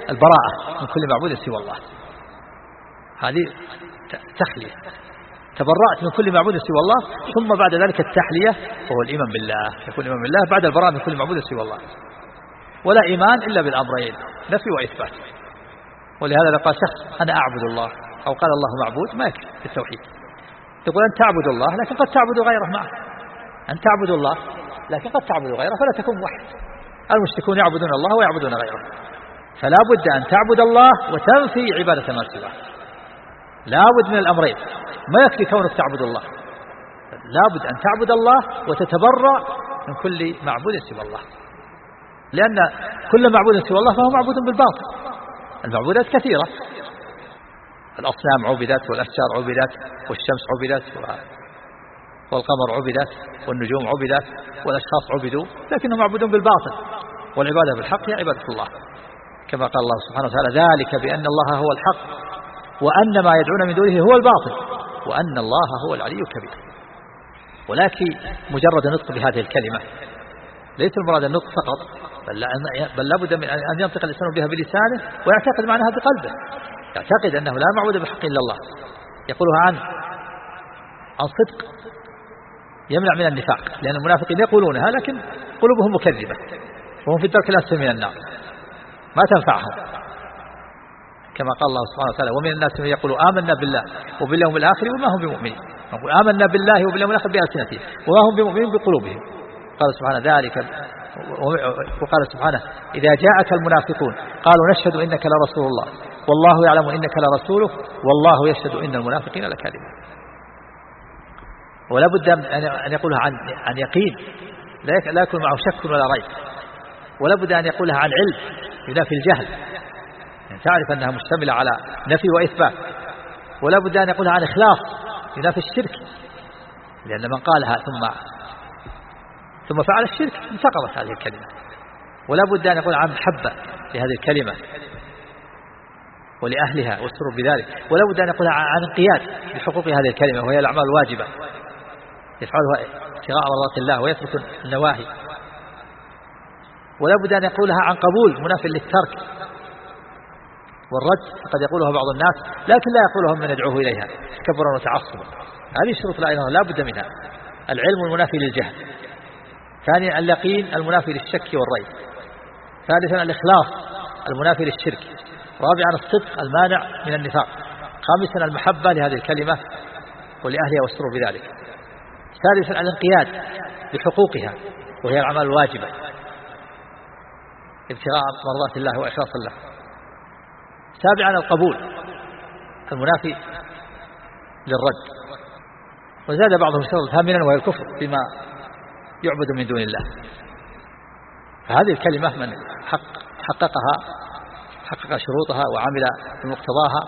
البراءة من كل معبود سوى الله. هذه تخلية. تبرأت من كل معبود سوى الله ثم بعد ذلك التحلية وهو الإيمان بالله. يكون الإيمان بالله بعد البراءة من كل معبود سوى الله. ولا إيمان إلا بالأمرين نفي وإثبات. ولهذا لو قال شخص أنا أعبد الله. أو قال الله معبود ما يكفي التوحيد تقول أنت تعبد الله لكن قد تعبد غيره معه. أن تعبد الله لكن قد تعبد غيره فلا تكون موحد. المشركون يعبدون الله ويعبدون غيره. فلا بد أن تعبد الله وتنفي عبادة ما سواه لا بد من الأمرين. ما يكفي كونك تعبد الله. لا بد أن تعبد الله وتتبرأ من كل معبود سوى الله. لأن كل معبود سوى الله فهو معبود بالباطل. المعبودات كثيرة. الأصنام عبدت والأشجار عبدت والشمس عبدت والقمر عبدت والنجوم عبدت والأشخاص عبدوا لكنهم معبودون بالباطل. والعبادة بالحق هي عبادة الله. كما قال الله سبحانه وتعالى ذلك بأن الله هو الحق وأن ما يدعون من دونه هو الباطل وأن الله هو العلي الكبير. ولكن مجرد نطق بهذه الكلمة ليس المراد النطق فقط بل, بل لابد من أن ينطق الإنسان بها بلسانه ويعتقد معناها بقلبه. يعتقد أنه لا معبود بحق إلا الله. يقولها عن عن صدق يمنع من النفاق لأن المنافقين يقولونها لكن قلوبهم مكذبة وهم في الدرك الأسفل من النار. ما تنفعهم. كما قال الله سبحانه وتعالى ومن الناس من يقول آمنا بالله وباليوم الآخر وما هم بمؤمنين. نقول آمنا بالله وباليوم الآخر بألسنتهم وما هم بمؤمنين بقلوبهم. قال سبحانه ذلك وقال سبحانه إذا جاءك المنافقون قالوا نشهد إنك لرسول الله والله يعلم إنك لرسوله والله يشهد إن المنافقين لكاذبون. ولا بد أن يقولها عن عن يقين لا يكون معه شك ولا ريب. ولا بد أن يقولها عن علم ينافي الجهل. يعني تعرف أنها مشتملة على نفي وإثبات. ولا بد أن يقولها عن إخلاص ينافي الشرك. لأن من قالها ثم ثم فعل الشرك انتقضت هذه الكلمة. ولا بد أن يقول عن محبة لهذه الكلمة. ولأهلها والسرور بذلك. ولا بد أن يقول عن انقياد لحقوق هذه الكلمة وهي الأعمال الواجبة. يفعلها ابتغاء مرضات الله ويترك النواهي. ولا بد أن يقولها عن قبول منافل للترك. والرد قد يقولها بعض الناس لكن لا يقولها من يدعوه إليها. تكبرا وتعصبا. هذه شروط لا إله لا بد منها. العلم المنافي للجهل. ثانيا اليقين المنافي للشك والريب. ثالثا الإخلاص المنافي للشرك. رابعا الصدق المانع من النفاق. خامسا المحبة لهذه الكلمة ولأهلها والسرور بذلك. سادسا الانقياد لحقوقها وهي الأعمال الواجبة. ابتغاء مرضات الله وإخلاص الله. سابعا القبول المنافي للرد. وزاد بعضهم شرط ثامنا وهي الكفر بما يعبد من دون الله. فهذه الكلمة من حق حققها حقق شروطها وعمل بمقتضاها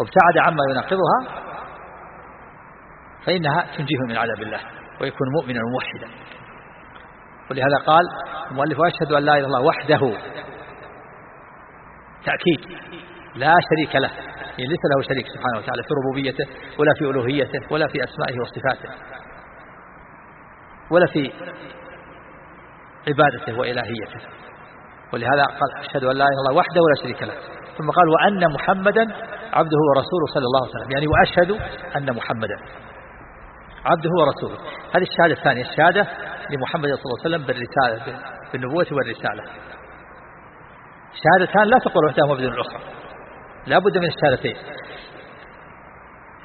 وابتعد عما يناقضها فإنها تنجيه من عذاب الله ويكون مؤمنا موحدا. ولهذا قال المؤلف وأشهد أن لا إله إلا الله وحده. تأكيد. لا شريك له. يعني ليس له شريك سبحانه وتعالى في ربوبيته ولا في ألوهيته ولا في أسمائه وصفاته. ولا في عبادته وإلهيته. ولهذا قال أشهد أن لا إله إلا الله وحده ولا شريك له. ثم قال وأن محمدا عبده ورسوله صلى الله عليه وسلم. يعني وأشهد أن محمدا عبده ورسوله. هذه الشهادة الثانية الشهادة لمحمد صلى الله عليه وسلم بالرسالة بالنبوة والرسالة. شهادتان لا تقول وحدهما بدون الأخرى لا بد من الشهادتين.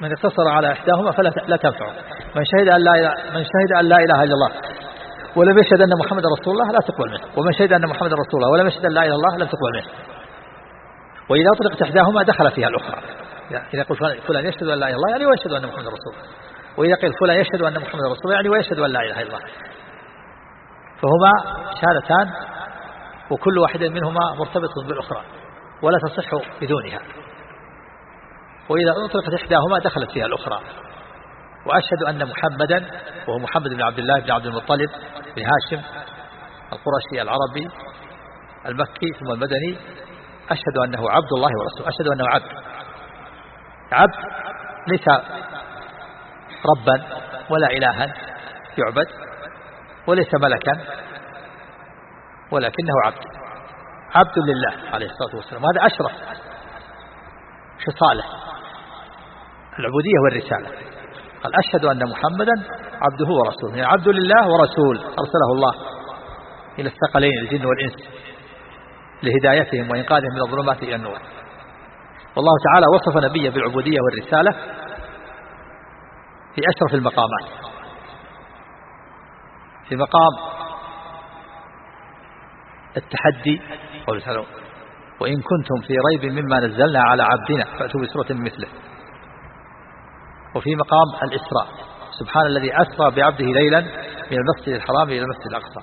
من اقتصر على إحداهما فلا لا تنفع من شهد أن لا من شهد أن لا إله إلا الله ولم يشهد أن محمد رسول الله لا تقبل منه. ومن شهد أن محمد رسول الله ولم يشهد أن لا إله إلا الله لم تقبل منه. وإذا أطلقت إحداهما دخل فيها الأخرى. إذا قلت فلان يشهد أن لا إله إلا الله يعني ويشهد أن محمد رسول الله. وإذا قيل فلان يشهد أن محمد رسول الله يعني ويشهد أن لا إله إلا الله. فهما شهادتان وكل واحد منهما مرتبط بالأخرى ولا تصح بدونها. وإذا أطلقت إحداهما دخلت فيها الأخرى. وأشهد أن محمدا وهو محمد بن عبد الله بن عبد المطلب بن هاشم القرشي العربي المكي ثم المدني. أشهد أنه عبد الله ورسوله. أشهد أنه عبد. عبد ليس ربا ولا إلها يعبد وليس ملكا ولكنه عبد. عبد لله عليه الصلاة والسلام. وهذا أشرف خصاله العبودية والرسالة. قال أشهد أن محمدا عبده ورسوله. يعني عبد لله ورسول أرسله الله إلى الثقلين الجن والإنس لهدايتهم وإنقاذهم من الظلمات إلى النور. والله تعالى وصف نبيه بالعبودية والرسالة في أشرف المقامات. في مقام التحدي وإن كنتم في ريب مما نزلنا على عبدنا فأتوا بسورة مثله. وفي مقام الإسراء. سبحان الذي أسرى بعبده ليلا من المسجد الحرام إلى المسجد الأقصى.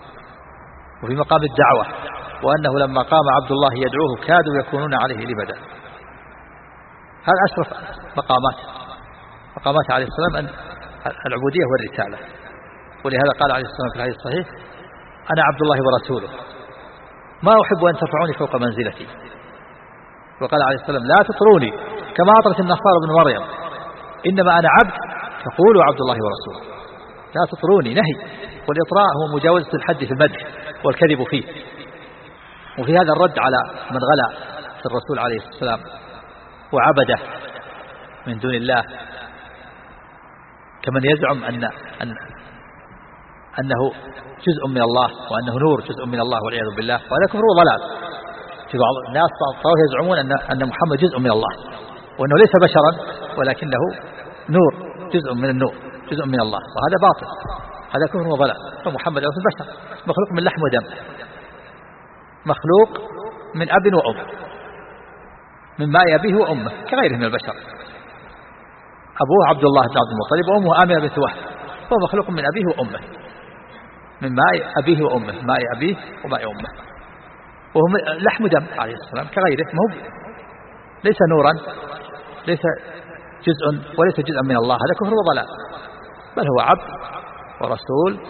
وفي مقام الدعوة وأنه لما قام عبد الله يدعوه كادوا يكونون عليه لبدا هذا أشرف مقامات. مقامات عليه السلام العبودية والرسالة. ولهذا قال عليه السلام في الحديث الصحيح أنا عبد الله ورسوله. ما أحب أن ترفعوني فوق منزلتي. وقال عليه السلام لا تطروني كما أطرت النصارى بن مريم. إنما أنا عبد فقولوا عبد الله ورسوله. لا تطروني نهي. والإطراء هو مجاوزة الحد في المدح والكذب فيه. وفي هذا الرد على من غلا في الرسول عليه السلام وعبده من دون الله كمن يزعم أن, أن أنه جزء من الله وأنه نور جزء من الله والعياذ بالله. وهذا كفر وضلال في بعض الناس طرف يزعمون أن, أن محمد جزء من الله. وأنه ليس بشرا ولكنه نور جزء من النور جزء من الله وهذا باطل هذا كفر وضلال. فمحمد ليس بشر مخلوق من لحم ودم مخلوق من أب وأم من ماء أبيه وأمه كغيره من البشر. أبوه عبد الله بن عبد المطلب وأمه آمنة بنت وهب فهو مخلوق من أبيه وأمه من ماء أبيه وأمه ماء أبيه وماء أمه. وهو لحم دم عليه السلام كغيره ما ليس نورا ليس جزء وليس جزءا من الله هذا كفر وضلال. بل هو عبد ورسول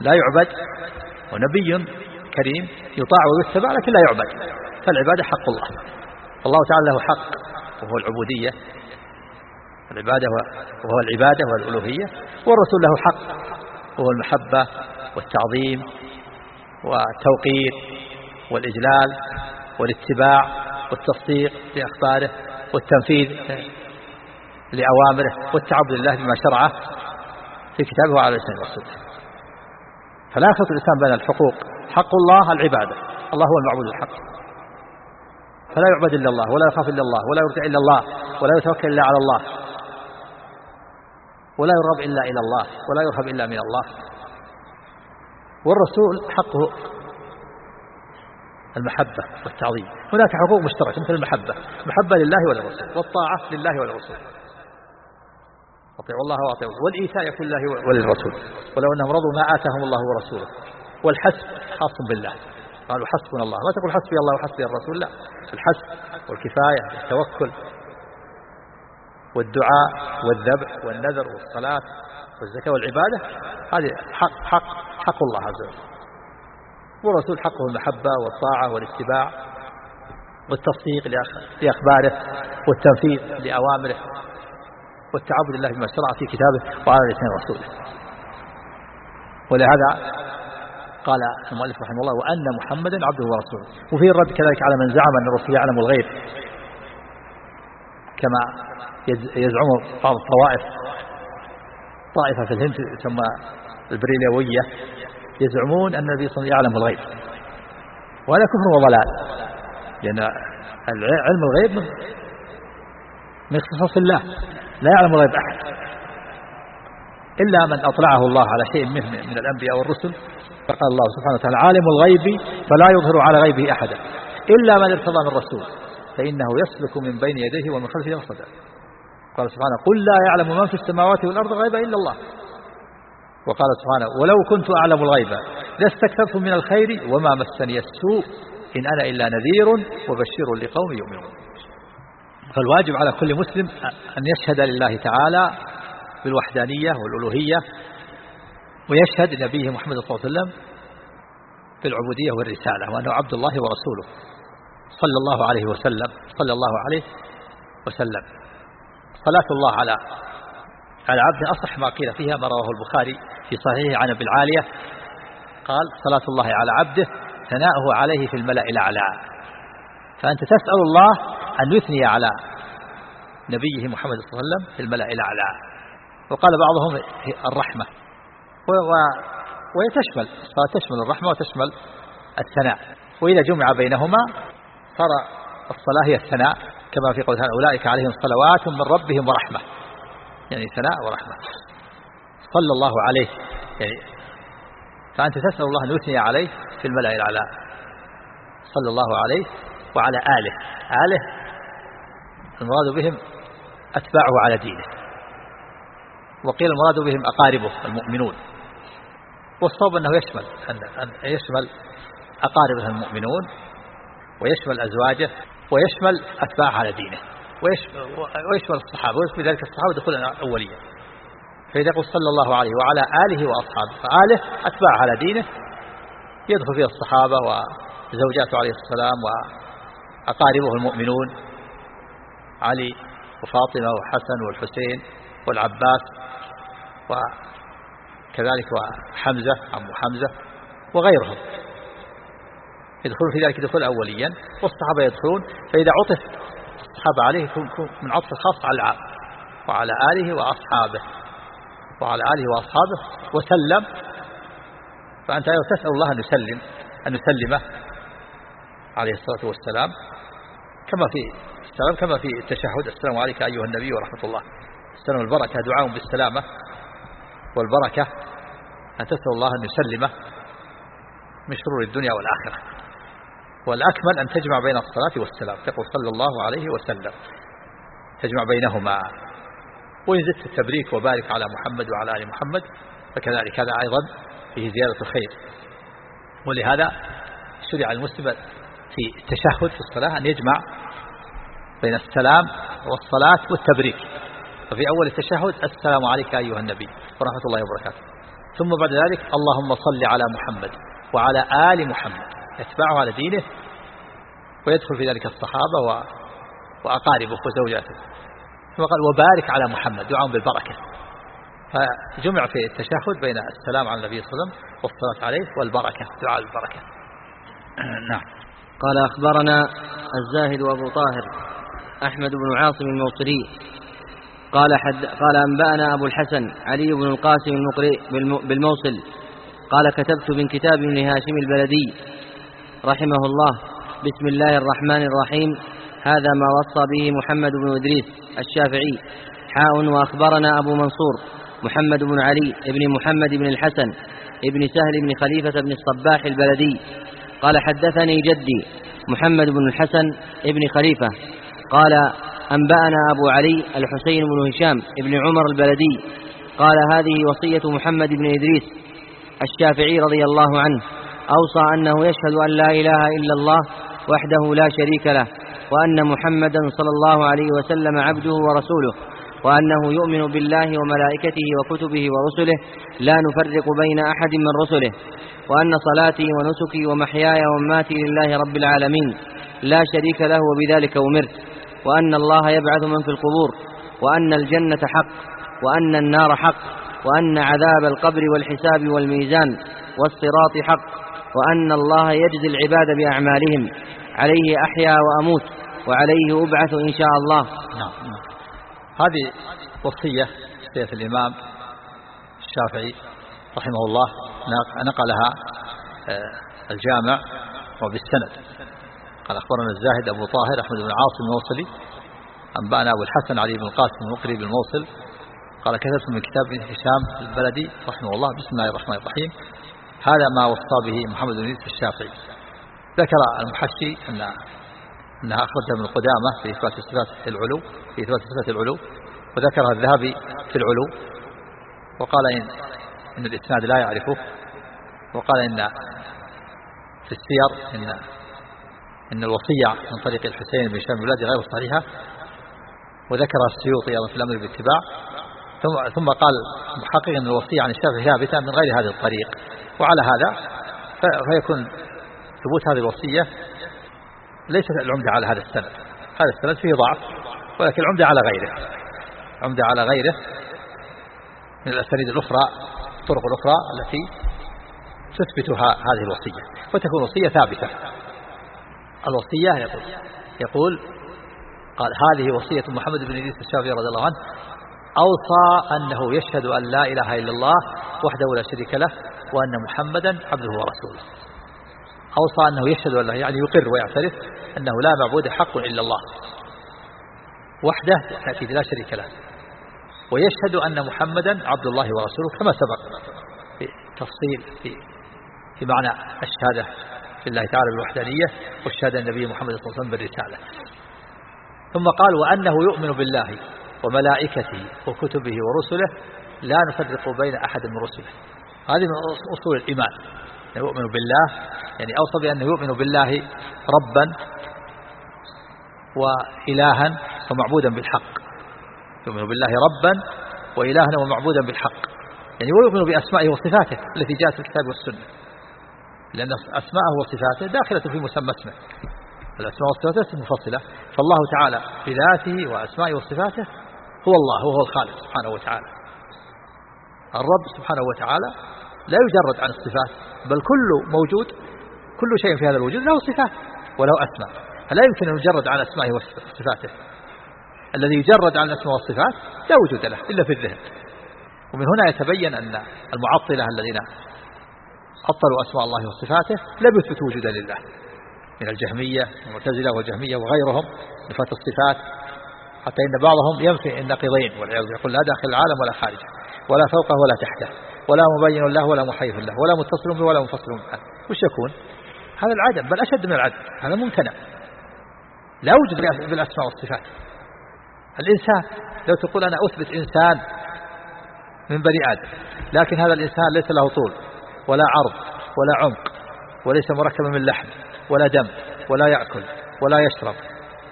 لا يعبد ونبي كريم يطاع ويتبع لكن لا يعبد. فالعبادة حق الله. الله تعالى له حق وهو العبودية. العبادة وهو العبادة والألوهية والرسول له حق وهو المحبة والتعظيم والتوقير والإجلال والاتباع والتصديق لأخباره. والتنفيذ لأوامره والتعبد لله بما شرعه في كتابه وعلى لسان رسوله فلا يخلط الإنسان بين الحقوق. حق الله العبادة. الله هو المعبود الحق. فلا يعبد إلا الله ولا يخاف إلا الله ولا يرجع إلا الله ولا يتوكل إلا على الله ولا يرغب إلا إلى الله ولا يرهب إلا من الله. والرسول حقه المحبة والتعظيم. هناك حقوق مشتركة مثل المحبة. محبة لله وللرسول. والطاعة لله وللرسول. أطيعوا الله وأطيعوا والإيتاء يكون لله وللرسول. ولو أنهم رضوا ما آتاهم الله ورسوله. والحسب خاص بالله. قالوا حسبنا الله. ما تقول حسبي الله وحسبي الرسول؟ لا. الحسب والكفاية والتوكل والدعاء والذبح والنذر والصلاة والزكاة والعبادة. هذه حق حق حق الله عز وجل. والرسول حقه المحبة والطاعة والاتباع والتصديق لأخباره والتنفيذ لأوامره والتعبد لله بما شرع في كتابه وعلى لسان رسوله. ولهذا قال المؤلف رحمه الله وأن محمدا عبده ورسوله. وفيه الرد كذلك على من زعم أن الرسول يعلم الغيب كما يزعم بعض الطوائف طائفة في الهند تسمى البريلوية يزعمون أن النبي صلى الله عليه وسلم يعلم الغيب. وهذا كفر وضلال لأن علم الغيب من اختصاص الله. لا يعلم الغيب أحد. إلا من أطلعه الله على شيء منه من الأنبياء والرسل فقال الله سبحانه وتعالى عالم الغيب فلا يظهر على غيبه أحدا. إلا من ارتضى من رسول فإنه يسلك من بين يديه ومن خلفه رصدا قال سبحانه قل لا يعلم من في السماوات والأرض غيبا إلا الله. وقال سبحانه ولو كنت أعلم الغيب لاستكثرت من الخير وما مسني السوء إن أنا إلا نذير وبشير لقوم يؤمنون. فالواجب على كل مسلم أن يشهد لله تعالى بالوحدانية والألوهية ويشهد لنبيه محمد صلى الله عليه وسلم بالعبودية والرسالة وأنه عبد الله ورسوله. صلى الله عليه وسلم صلى الله عليه وسلم. صلاة الله على على عبد أصح ما قيل فيها ما رواه البخاري في صحيحه عن أبي العالية. قال صلاة الله على عبده ثناؤه عليه في الملأ الأعلى. فأنت تسأل الله أن يثني على نبيه محمد صلى الله عليه وسلم في الملأ الأعلى. وقال بعضهم الرحمة. وهي تشمل تشمل الرحمة وتشمل الثناء. وإذا جمع بينهما صار الصلاة هي الثناء كما في قول أولئك عليهم صلوات من ربهم ورحمة. يعني ثناء ورحمة. صلى الله عليه. يعني فأنت تسأل الله أن يثني عليه في الملأ الأعلى. صلى الله عليه وعلى آله. آله المراد بهم أتباعه على دينه. وقيل المراد بهم أقاربه المؤمنون. والصواب أنه يشمل أن يشمل أقاربه المؤمنون ويشمل أزواجه ويشمل أتباعه على دينه. ويشمل الصحابة؟ ويشمل ذلك الصحابة دخولا أوليا فإذا يقول صلى الله عليه وعلى آله وأصحابه فآله أتباع على دينه يدخل فيه الصحابة وزوجاته عليه السلام وأقاربه المؤمنون علي وفاطمة وحسن والحسين والعباس وكذلك وحمزة عم حمزة وغيرهم. يدخلون في ذلك دخول أوليا والصحابة يدخلون فإذا عطف الصحابة عليه يكون من عطف الخاص على العام وعلى آله وأصحابه. وعلى آله وأصحابه. وسلم. فأنت أيضا تسأل الله أن يسلم أن يسلمه. عليه الصلاة والسلام. كما في السلام كما في التشهد. السلام عليك أيها النبي ورحمة الله. السلام البركة دعاء بالسلامة والبركة. أن تسأل الله أن يسلمه من شرور الدنيا والآخرة. والأكمل أن تجمع بين الصلاة والسلام. تقول صلى الله عليه وسلم. تجمع بينهما. وإن زدت التبريك وبارك على محمد وعلى آل محمد فكذلك هذا أيضا فيه زيادة الخير. ولهذا شرع المسلم في التشهد في الصلاة أن يجمع بين السلام والصلاة والتبريك. ففي أول التشهد السلام عليك أيها النبي ورحمة الله وبركاته. ثم بعد ذلك اللهم صل على محمد وعلى آل محمد. يتبعه على دينه ويدخل في ذلك الصحابة وأقاربه وزوجاته. ثم قال وبارك على محمد دعاء بالبركة. فجمع في التشهد بين السلام على النبي صلى الله عليه وسلم والصلاة عليه والبركة دعاء البركة. نعم. قال أخبرنا الزاهد أبو طاهر أحمد بن عاصم الموصلي. قال حد قال أنبأنا أبو الحسن علي بن القاسم المقرئ بالموصل. قال كتبت من كتاب ابن هاشم البلدي. رحمه الله بسم الله الرحمن الرحيم. هذا ما وصى به محمد بن إدريس الشافعي. حاء وأخبرنا أبو منصور محمد بن علي بن محمد بن الحسن ابن سهل بن خليفة بن الصباح البلدي. قال حدثني جدي محمد بن الحسن ابن خليفة. قال أنبأنا أبو علي الحسين بن هشام ابن عمر البلدي. قال هذه وصية محمد بن إدريس الشافعي رضي الله عنه. أوصى أنه يشهد أن لا إله إلا الله وحده لا شريك له وأن محمدا صلى الله عليه وسلم عبده ورسوله وأنه يؤمن بالله وملائكته وكتبه ورسله لا نفرق بين أحد من رسله وأن صلاتي ونسكي ومحياي ومماتي لله رب العالمين لا شريك له وبذلك أمرت وأن الله يبعث من في القبور وأن الجنة حق وأن النار حق وأن عذاب القبر والحساب والميزان والصراط حق. وأن الله يجزي العباد بأعمالهم. عليه أحيا وأموت وعليه أبعث إن شاء الله. نعم, نعم. هذه وصية وصية الإمام الشافعي رحمه الله نقلها آه، الجامع وبالسند. قال أخبرنا الزاهد أبو طاهر أحمد بن عاصم الموصلي أنبأنا أبو الحسن علي بن القاسم المقري بالموصل قال كتبت من كتاب هشام البلدي رحمه الله بسم الله الرحمن الرحيم. هذا ما وصى به محمد بن يوسف الشافعي. ذكر المحشي أن أنها أخرجها ابن قدامة في إثبات صفات العلو في إثبات صفات العلو وذكرها الذهبي في العلو وقال إن, إن الإسناد لا يعرفه وقال إن في السير إن إن الوصية من طريق الحسين بن هشام البلادي غير صحيحة وذكرها السيوطي أيضا في الأمر بالاتباع ثم ثم قال محقق أن الوصية عن الشافعي ثابتة من غير هذا الطريق. وعلى هذا فيكون ثبوت هذه الوصية ليس العمدة على هذا السند. هذا السند فيه ضعف ولكن العمدة على غيره. عمدة على غيره من الأسانيد الأخرى الطرق الأخرى التي تثبتها هذه الوصية. وتكون وصية ثابتة. الوصية يقول يقول قال هذه وصية محمد بن إدريس الشافعي رضي الله عنه أوصى أنه يشهد أن لا إله إلا الله وحده لا شريك له وأن محمدا عبده ورسوله. أوصى أنه يشهد أن يعني يقر ويعترف أنه لا معبود حق إلا الله. وحده تأكيد لا شريك له. ويشهد أن محمدا عبد الله ورسوله كما سبق في تفصيل في في معنى الشهادة لله تعالى بالوحدانية والشهادة النبي محمد صلى الله عليه وسلم بالرسالة. ثم قال وأنه يؤمن بالله وملائكته وكتبه ورسله لا نفرق بين أحد من رسله. هذه من أصول الإيمان. يؤمن بالله يعني أوصى بأنه يؤمن بالله ربا وإلها ومعبودا بالحق. يؤمن بالله ربا وإلها ومعبودا بالحق. يعني ويؤمن بأسمائه وصفاته التي جاءت في الكتاب والسنة. لأن أسماءه وصفاته داخلة في مسمى اسمه. الأسماء والصفات منفصلة فالله تعالى بذاته وأسمائه وصفاته هو الله وهو الخالق سبحانه وتعالى. الرب سبحانه وتعالى لا يجرد عن الصفات بل كل موجود كل شيء في هذا الوجود له صفات وله أسماء. فلا يمكن أن يجرد عن أسمائه وصفاته. الذي يجرد عن الأسماء والصفات لا وجود له إلا في الذهن. ومن هنا يتبين أن المعطلة الذين عطلوا أسماء الله وصفاته لم يثبتوا وجودا لله. من الجهمية والمعتزلة والجهمية وغيرهم نفاة الصفات. حتى إن بعضهم ينفي النقيضين والعياذ يقول لا داخل العالم ولا خارجه. ولا فوقه ولا تحته ولا مبين له ولا محيف له ولا متصل به ولا منفصل عنه وش يكون؟ هذا العدم بل أشد من العدم هذا ممتنع. لا وجود بالأسماء والصفات. الإنسان لو تقول أنا أثبت إنسان من بني آدم لكن هذا الإنسان ليس له طول ولا عرض ولا عمق وليس مركبا من لحم ولا دم ولا يأكل ولا يشرب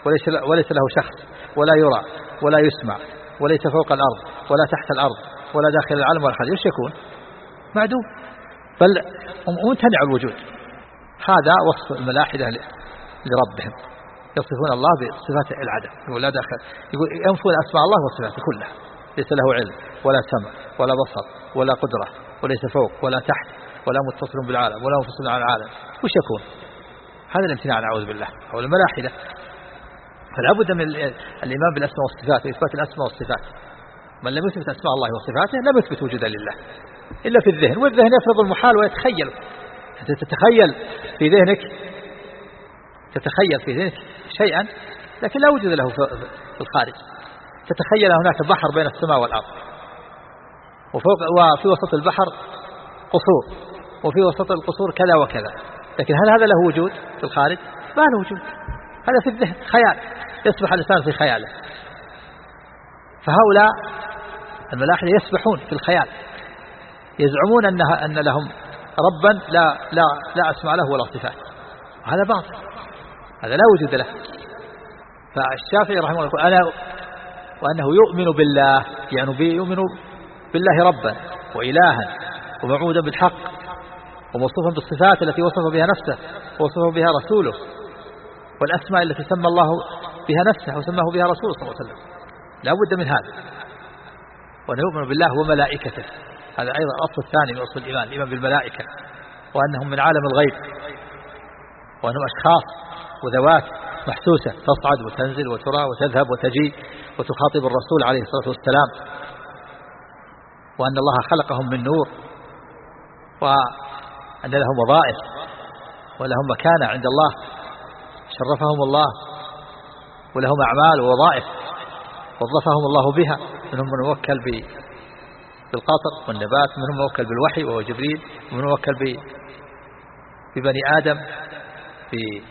وليس, وليس له شخص ولا يرى ولا يسمع وليس فوق الأرض ولا تحت الأرض. ولا داخل العالم ولا خارج إيش يكون؟ معدوم. بل ممتنع الوجود. هذا وصف الملاحدة لربهم. يصفون الله بصفات العدم. يقول لا داخل. يقول ينفون أسماء الله وصفاته كلها. ليس له علم ولا سمع ولا بصر ولا قدرة وليس فوق ولا تحت ولا متصل بالعالم ولا منفصل عن العالم. وش يكون؟ هذا الامتناع نعوذ بالله. أو الملاحدة. فلا بد من الإيمان بالأسماء والصفات وإثبات الأسماء والصفات. من لم يثبت أسماء الله وصفاته لم يثبت وجودا لله إلا في الذهن والذهن يفرض المحال ويتخيل. أنت تتخيل في ذهنك تتخيل في ذهنك شيئا لكن لا وجود له في الخارج. تتخيل هناك بحر بين السماء والأرض. وفوق وفي وسط البحر قصور وفي وسط القصور كذا وكذا. لكن هل هذا له وجود في الخارج؟ ما له وجود. هذا في الذهن خيال. يسبح الإنسان في خياله. فهؤلاء الملاحدة يسبحون في الخيال يزعمون أنها أن لهم ربا لا لا لا أسمع له ولا صفات. هذا باطل. هذا لا وجود له. فالشافعي رحمه الله يقول أنا وأنه يؤمن بالله يعني يؤمن بالله ربا وإلها ومعودا بالحق وموصوفا بالصفات التي وصف بها نفسه ووصف بها رسوله والأسماء التي سمى الله بها نفسه وسماه بها رسوله صلى الله عليه وسلم. لا بد من هذا. وأن يؤمن بالله وملائكته. هذا أيضا الأصل الثاني من أصل الإيمان الإيمان بالملائكة وأنهم من عالم الغيب. وأنهم أشخاص وذوات محسوسة تصعد وتنزل وترى وتذهب وتجي وتخاطب الرسول عليه الصلاة والسلام. وأن الله خلقهم من نور وأن لهم وظائف ولهم مكانة عند الله شرفهم الله ولهم أعمال ووظائف وظفهم الله بها. منهم من موكل بالقطر والنبات منهم موكل بالوحي وهو جبريل ومنهم موكل ببني آدم في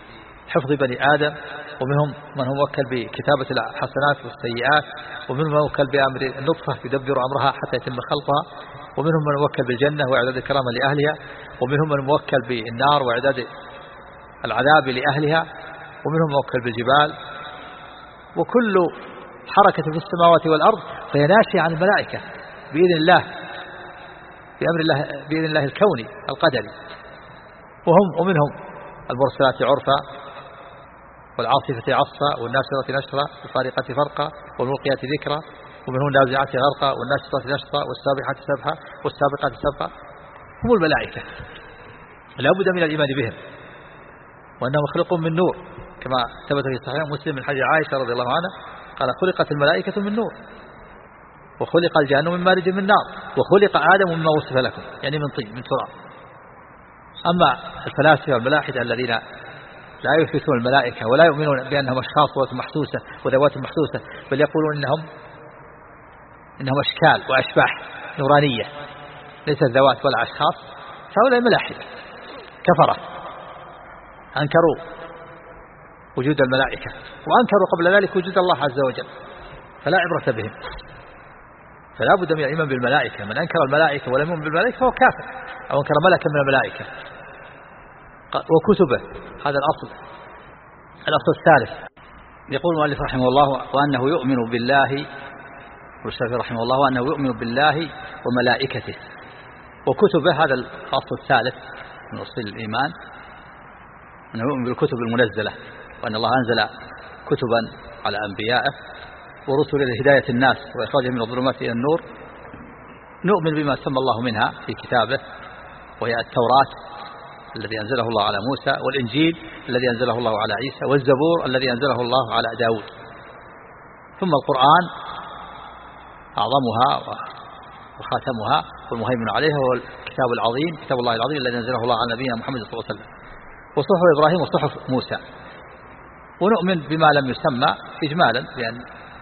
حفظ بني آدم ومنهم من هو موكل بكتابة الحسنات والسيئات ومنهم من موكل بأمر النطفة يدبر أمرها حتى يتم خلقها ومنهم من موكل بالجنة وإعداد الكرامة لأهلها ومنهم من موكل بالنار وإعداد العذاب لأهلها ومنهم موكل بالجبال وكل حركة في السماوات والأرض فهي ناشئة عن الملائكة بإذن الله بأمر الله بإذن الله الكوني القدري. وهم ومنهم المرسلات عرفا والعاصفة عصفا والناشرة نشرا والفارقة فرقا والملقيات ذكرا ومنهم النازعات غرقا والناشطات نشطا والسابحات سبحا والسابقات سبقا هم الملائكة. لا بد من الإيمان بهم. وأنهم خلق من نور كما ثبت في صحيح مسلم من حديث عائشة رضي الله عنها قال خلقت الملائكة من نور وخلق الجان من مارج من نار وخلق آدم مما وصف لكم يعني من طين من تراب. أما الفلاسفة والملاحدة الذين لا يثبتون الملائكة ولا يؤمنون بأنهم أشخاص محسوسة وذوات محسوسة بل يقولون إنهم إنهم أشكال وأشباح نورانية ليست ذوات ولا أشخاص فهؤلاء ملاحدة كفرة أنكروا. وجود الملائكة وأنكروا قبل ذلك وجود الله عز وجل فلا عبرة بهم. فلا بد من الإيمان بالملائكة من أنكر الملائكة ولم يؤمن بالملائكة فهو كافر أو أنكر ملكا من الملائكة. وكتبه هذا الأصل الأصل الثالث. يقول المؤلف رحمه الله وأنه يؤمن بالله والشافعي رحمه الله وأنه يؤمن بالله وملائكته. وكتبه هذا الأصل الثالث من أصل الإيمان أنه يؤمن بالكتب المنزلة. وأن الله أنزل كتبا على أنبيائه ورسل لهداية الناس وإخراجهم من الظلمات إلى النور. نؤمن بما سمى الله منها في كتابه وهي التوراة الذي أنزله الله على موسى والإنجيل الذي أنزله الله على عيسى والزبور الذي أنزله الله على داود. ثم القرآن أعظمها وخاتمها والمهيمن عليها هو الكتاب العظيم كتاب الله العظيم الذي أنزله الله على نبينا محمد صلى الله عليه وسلم. وصحف إبراهيم وصحف موسى. ونؤمن بما لم يسمى إجمالا بأن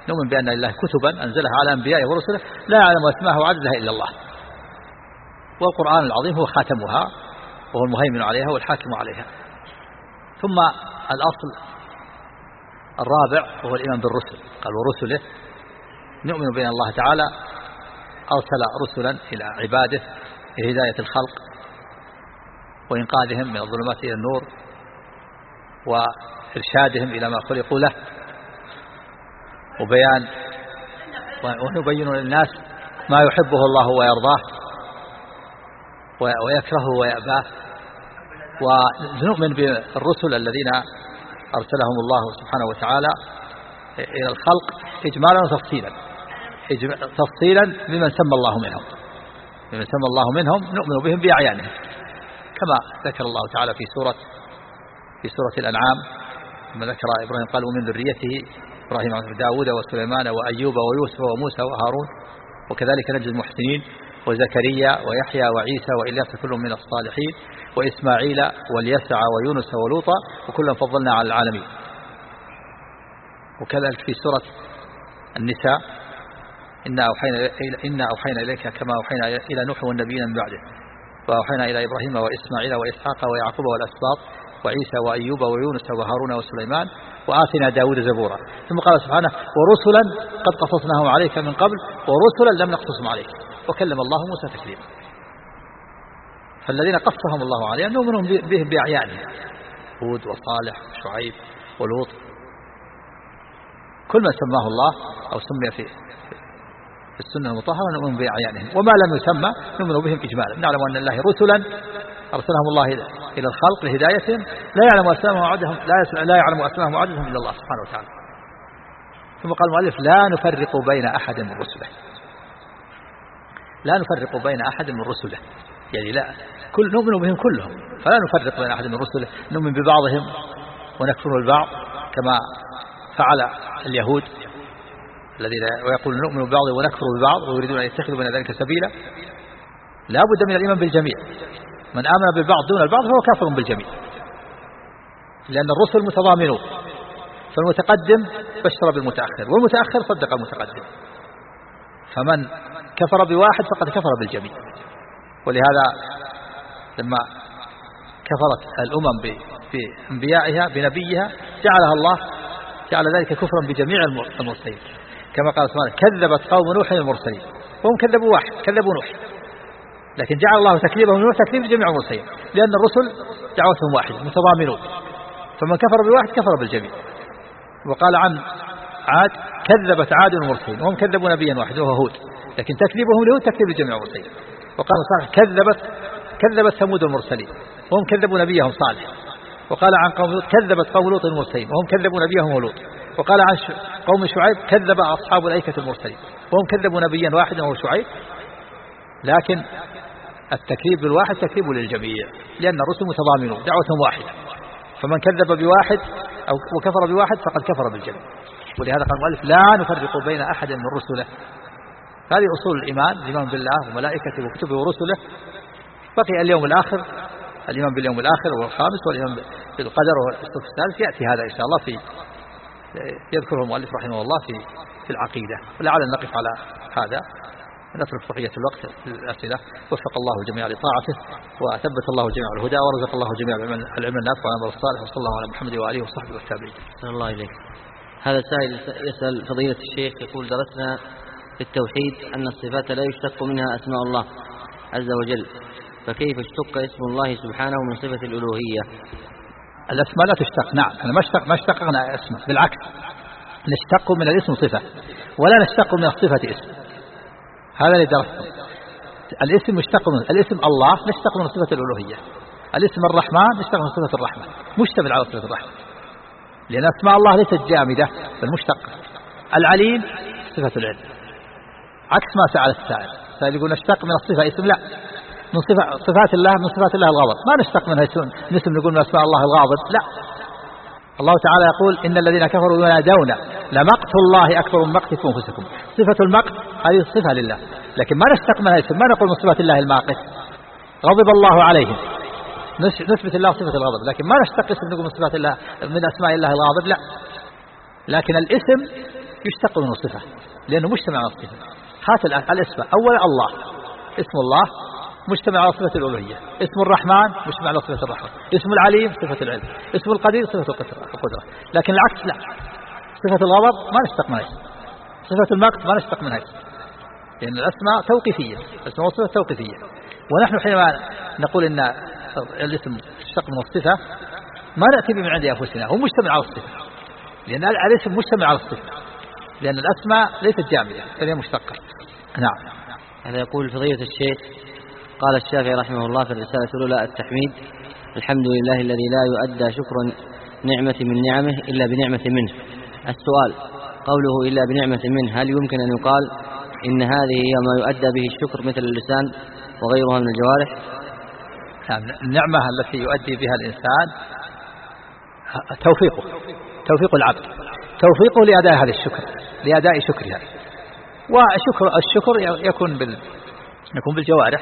نؤمن بأن لله كتبا أنزلها على أنبيائه ورسله لا يعلم أسماءها وعددها إلا الله. والقرآن العظيم هو خاتمها وهو المهيمن عليها والحاكم عليها. ثم الأصل الرابع وهو الإيمان بالرسل. قال ورسله نؤمن بأن الله تعالى أرسل رسلا إلى عباده لهداية الخلق وإنقاذهم من الظلمات إلى النور وإرشادهم إلى ما خلقوا له. وبيان ونبين للناس ما يحبه الله ويرضاه ويكرهه ويأباه. ونؤمن بالرسل الذين أرسلهم الله سبحانه وتعالى إلى الخلق إجمالا وتفصيلا. تفصيلا بمن سمى الله منهم. بمن سمى الله منهم نؤمن بهم بأعيانهم. كما ذكر الله تعالى في سورة في سورة الأنعام. لما ذكر إبراهيم قال ومن ذريته إبراهيم داود وسليمان وأيوب ويوسف وموسى وهارون وكذلك نجد المحسنين وزكريا ويحيى وعيسى وإلياس كل من الصالحين وإسماعيل واليسع ويونس ولوطا وكلا فضلنا على العالمين. وكذلك في سورة النساء إنا أوحينا, إنا أوحينا إليك كما أوحينا إلى نوح والنبيين من بعده وأوحينا إلى إبراهيم وإسماعيل وإسحاق ويعقوب والأسباط وعيسى وأيوب ويونس وهارون وسليمان وآتنا داود زبورا. ثم قال سبحانه ورسلا قد قصصناهم عليك من قبل ورسلا لم نقصصهم عليك. وكلم الله موسى تكليما. فالذين قصهم الله عليهم نؤمن بهم بأعيانهم هود وصالح وشعيب ولوط. كل ما سماه الله أو سمي في في السنة المطهرة نؤمن بأعيانهم. وما لم يسمى نؤمن بهم إجمالا. نعلم أن الله رسلا أرسلهم الله إلى الخلق لهدايتهم لا يعلم أسماءهم وعدهم لا يعلم أسماءهم وعدهم إلا الله سبحانه وتعالى. ثم قال المؤلف لا نفرق بين أحد من رسله. لا نفرق بين أحد من رسله. يعني لا كل نؤمن بهم كلهم. فلا نفرق بين أحد من رسله. نؤمن ببعضهم ونكفر البعض كما فعل اليهود الذين ويقول نؤمن ببعض ونكفر ببعض ويريدون أن يتخذوا بين ذلك سبيلا. لا بد من الإيمان بالجميع. من آمن بالبعض دون البعض فهو كافر بالجميع. لأن الرسل متضامنون. فالمتقدم بشر بالمتأخر والمتأخر صدق المتقدم. فمن كفر بواحد فقد كفر بالجميع. ولهذا لما كفرت الأمم بأنبيائها بنبيها جعلها الله جعل ذلك كفرا بجميع المرسلين. كما قال سبحانه كذبت قوم نوح المرسلين. وهم كذبوا واحد كذبوا نوح. لكن جعل الله تكذيبهم نوح تكذيب جميع المرسلين لأن الرسل دعوتهم واحدة متضامنون. فمن كفر بواحد كفر بالجميع. وقال عن عاد كذبت عاد المرسلين. وهم كذبوا نبيا واحد وهو هود. لكن تكذيبهم له تكذيب جميع المرسلين وقال صالح كذبت كذبت ثمود المرسلين. وهم كذبوا نبيهم صالح. وقال عن قوم لوط كذبت قوم لوط المرسلين. وهم كذبوا نبيهم ولوط وقال عن قوم شعيب كذب أصحاب الأيكة المرسلين. وهم كذبوا نبيا واحدا وهو شعيب. لكن التكذيب بالواحد تكذيب للجميع لأن الرسل متضامنون دعوتهم واحدة. فمن كذب بواحد أو وكفر بواحد فقد كفر بالجميع. ولهذا قال المؤلف لا نفرق بين أحد من رسله. هذه أصول الإيمان الإيمان بالله وملائكته وكتبه ورسله. بقي اليوم الآخر الإيمان باليوم الآخر والخامس والإيمان بالقدر والصف الثالث يأتي هذا إن شاء الله في يذكره المؤلف رحمه الله في في العقيدة. ولعل نقف على هذا. نترك بقية الوقت للأسئلة وفق الله الجميع لطاعته وثبت الله جميع الهدى ورزق الله جميع العلم النافع والعمل الصالح وصلى الله على محمد وآله وصحبه والتابعين. الله إليك. هذا سائل يسأل فضيلة الشيخ يقول درسنا في التوحيد أن الصفات لا يشتق منها أسماء الله عز وجل فكيف اشتق اسم الله سبحانه من صفة الألوهية الأسماء لا تشتق نعم أنا ما اشتق ما اشتقنا اسم بالعكس نشتق من الاسم صفة ولا نشتق من الصفة اسم هذا اللي درسته. الاسم مشتق من الاسم الله نشتق من صفة الألوهية. الاسم الرحمن نشتق من صفة الرحمة. مشتمل على صفة الرحمة. لأن أسماء الله ليست جامدة بل مشتقة. العليم صفة العلم. عكس ما سأل السائل. السائل يقول نشتق من الصفة اسم لا. من صفات الله من صفات الله الغضب ما نشتق منها اسم نقول من أسماء الله الغاضب لا. الله تعالى يقول إن الذين كفروا ينادون لمقت الله أكبر من مقتكم أنفسكم. صفة المقت هذه صفة لله. لكن ما اسم ما نقول من صفات الله الماقت؟ غضب الله عليهم. نثبت الله صفة الغضب. لكن ما نشتق اسم من صفات الله من أسماء الله الغاضب؟ لا. لكن الاسم يشتق من الصفة. لأنه مجتمع على الصفة. هات الاسم. أولا الله. اسم الله مجتمع على صفة الألوهية. اسم الرحمن مجتمع على صفة الرحمة اسم العليم صفة العلم. اسم القدير صفة القدرة لكن العكس لا. صفة الغضب ما نشتق منها. صفة المقت ما نشتق منها. لأن الأسماء توقيفية. الأسماء والصفة توقيفية. ونحن حينما نقول إن الاسم اشتق من الصفة ما نأتي به من عند أنفسنا. هو مجتمع على الصفة. لأن الاسم مجتمع على الصفة. لأن الأسماء ليست جامدة فهي مشتقة. نعم. هذا يقول فضيلة الشيخ قال الشافعي رحمه الله في الرسالة الأولى التحميد الحمد لله الذي لا يؤدى شكر نعمة من نعمه إلا بنعمة منه. السؤال قوله إلا بنعمة منه هل يمكن أن يقال إن هذه هي ما يؤدى به الشكر مثل اللسان وغيرها من الجوارح؟ نعم النعمة التي يؤدي بها الإنسان توفيقه توفيق العبد توفيقه لأداء هذا الشكر لأداء شكرها. وشكر الشكر يكون بال يكون بالجوارح.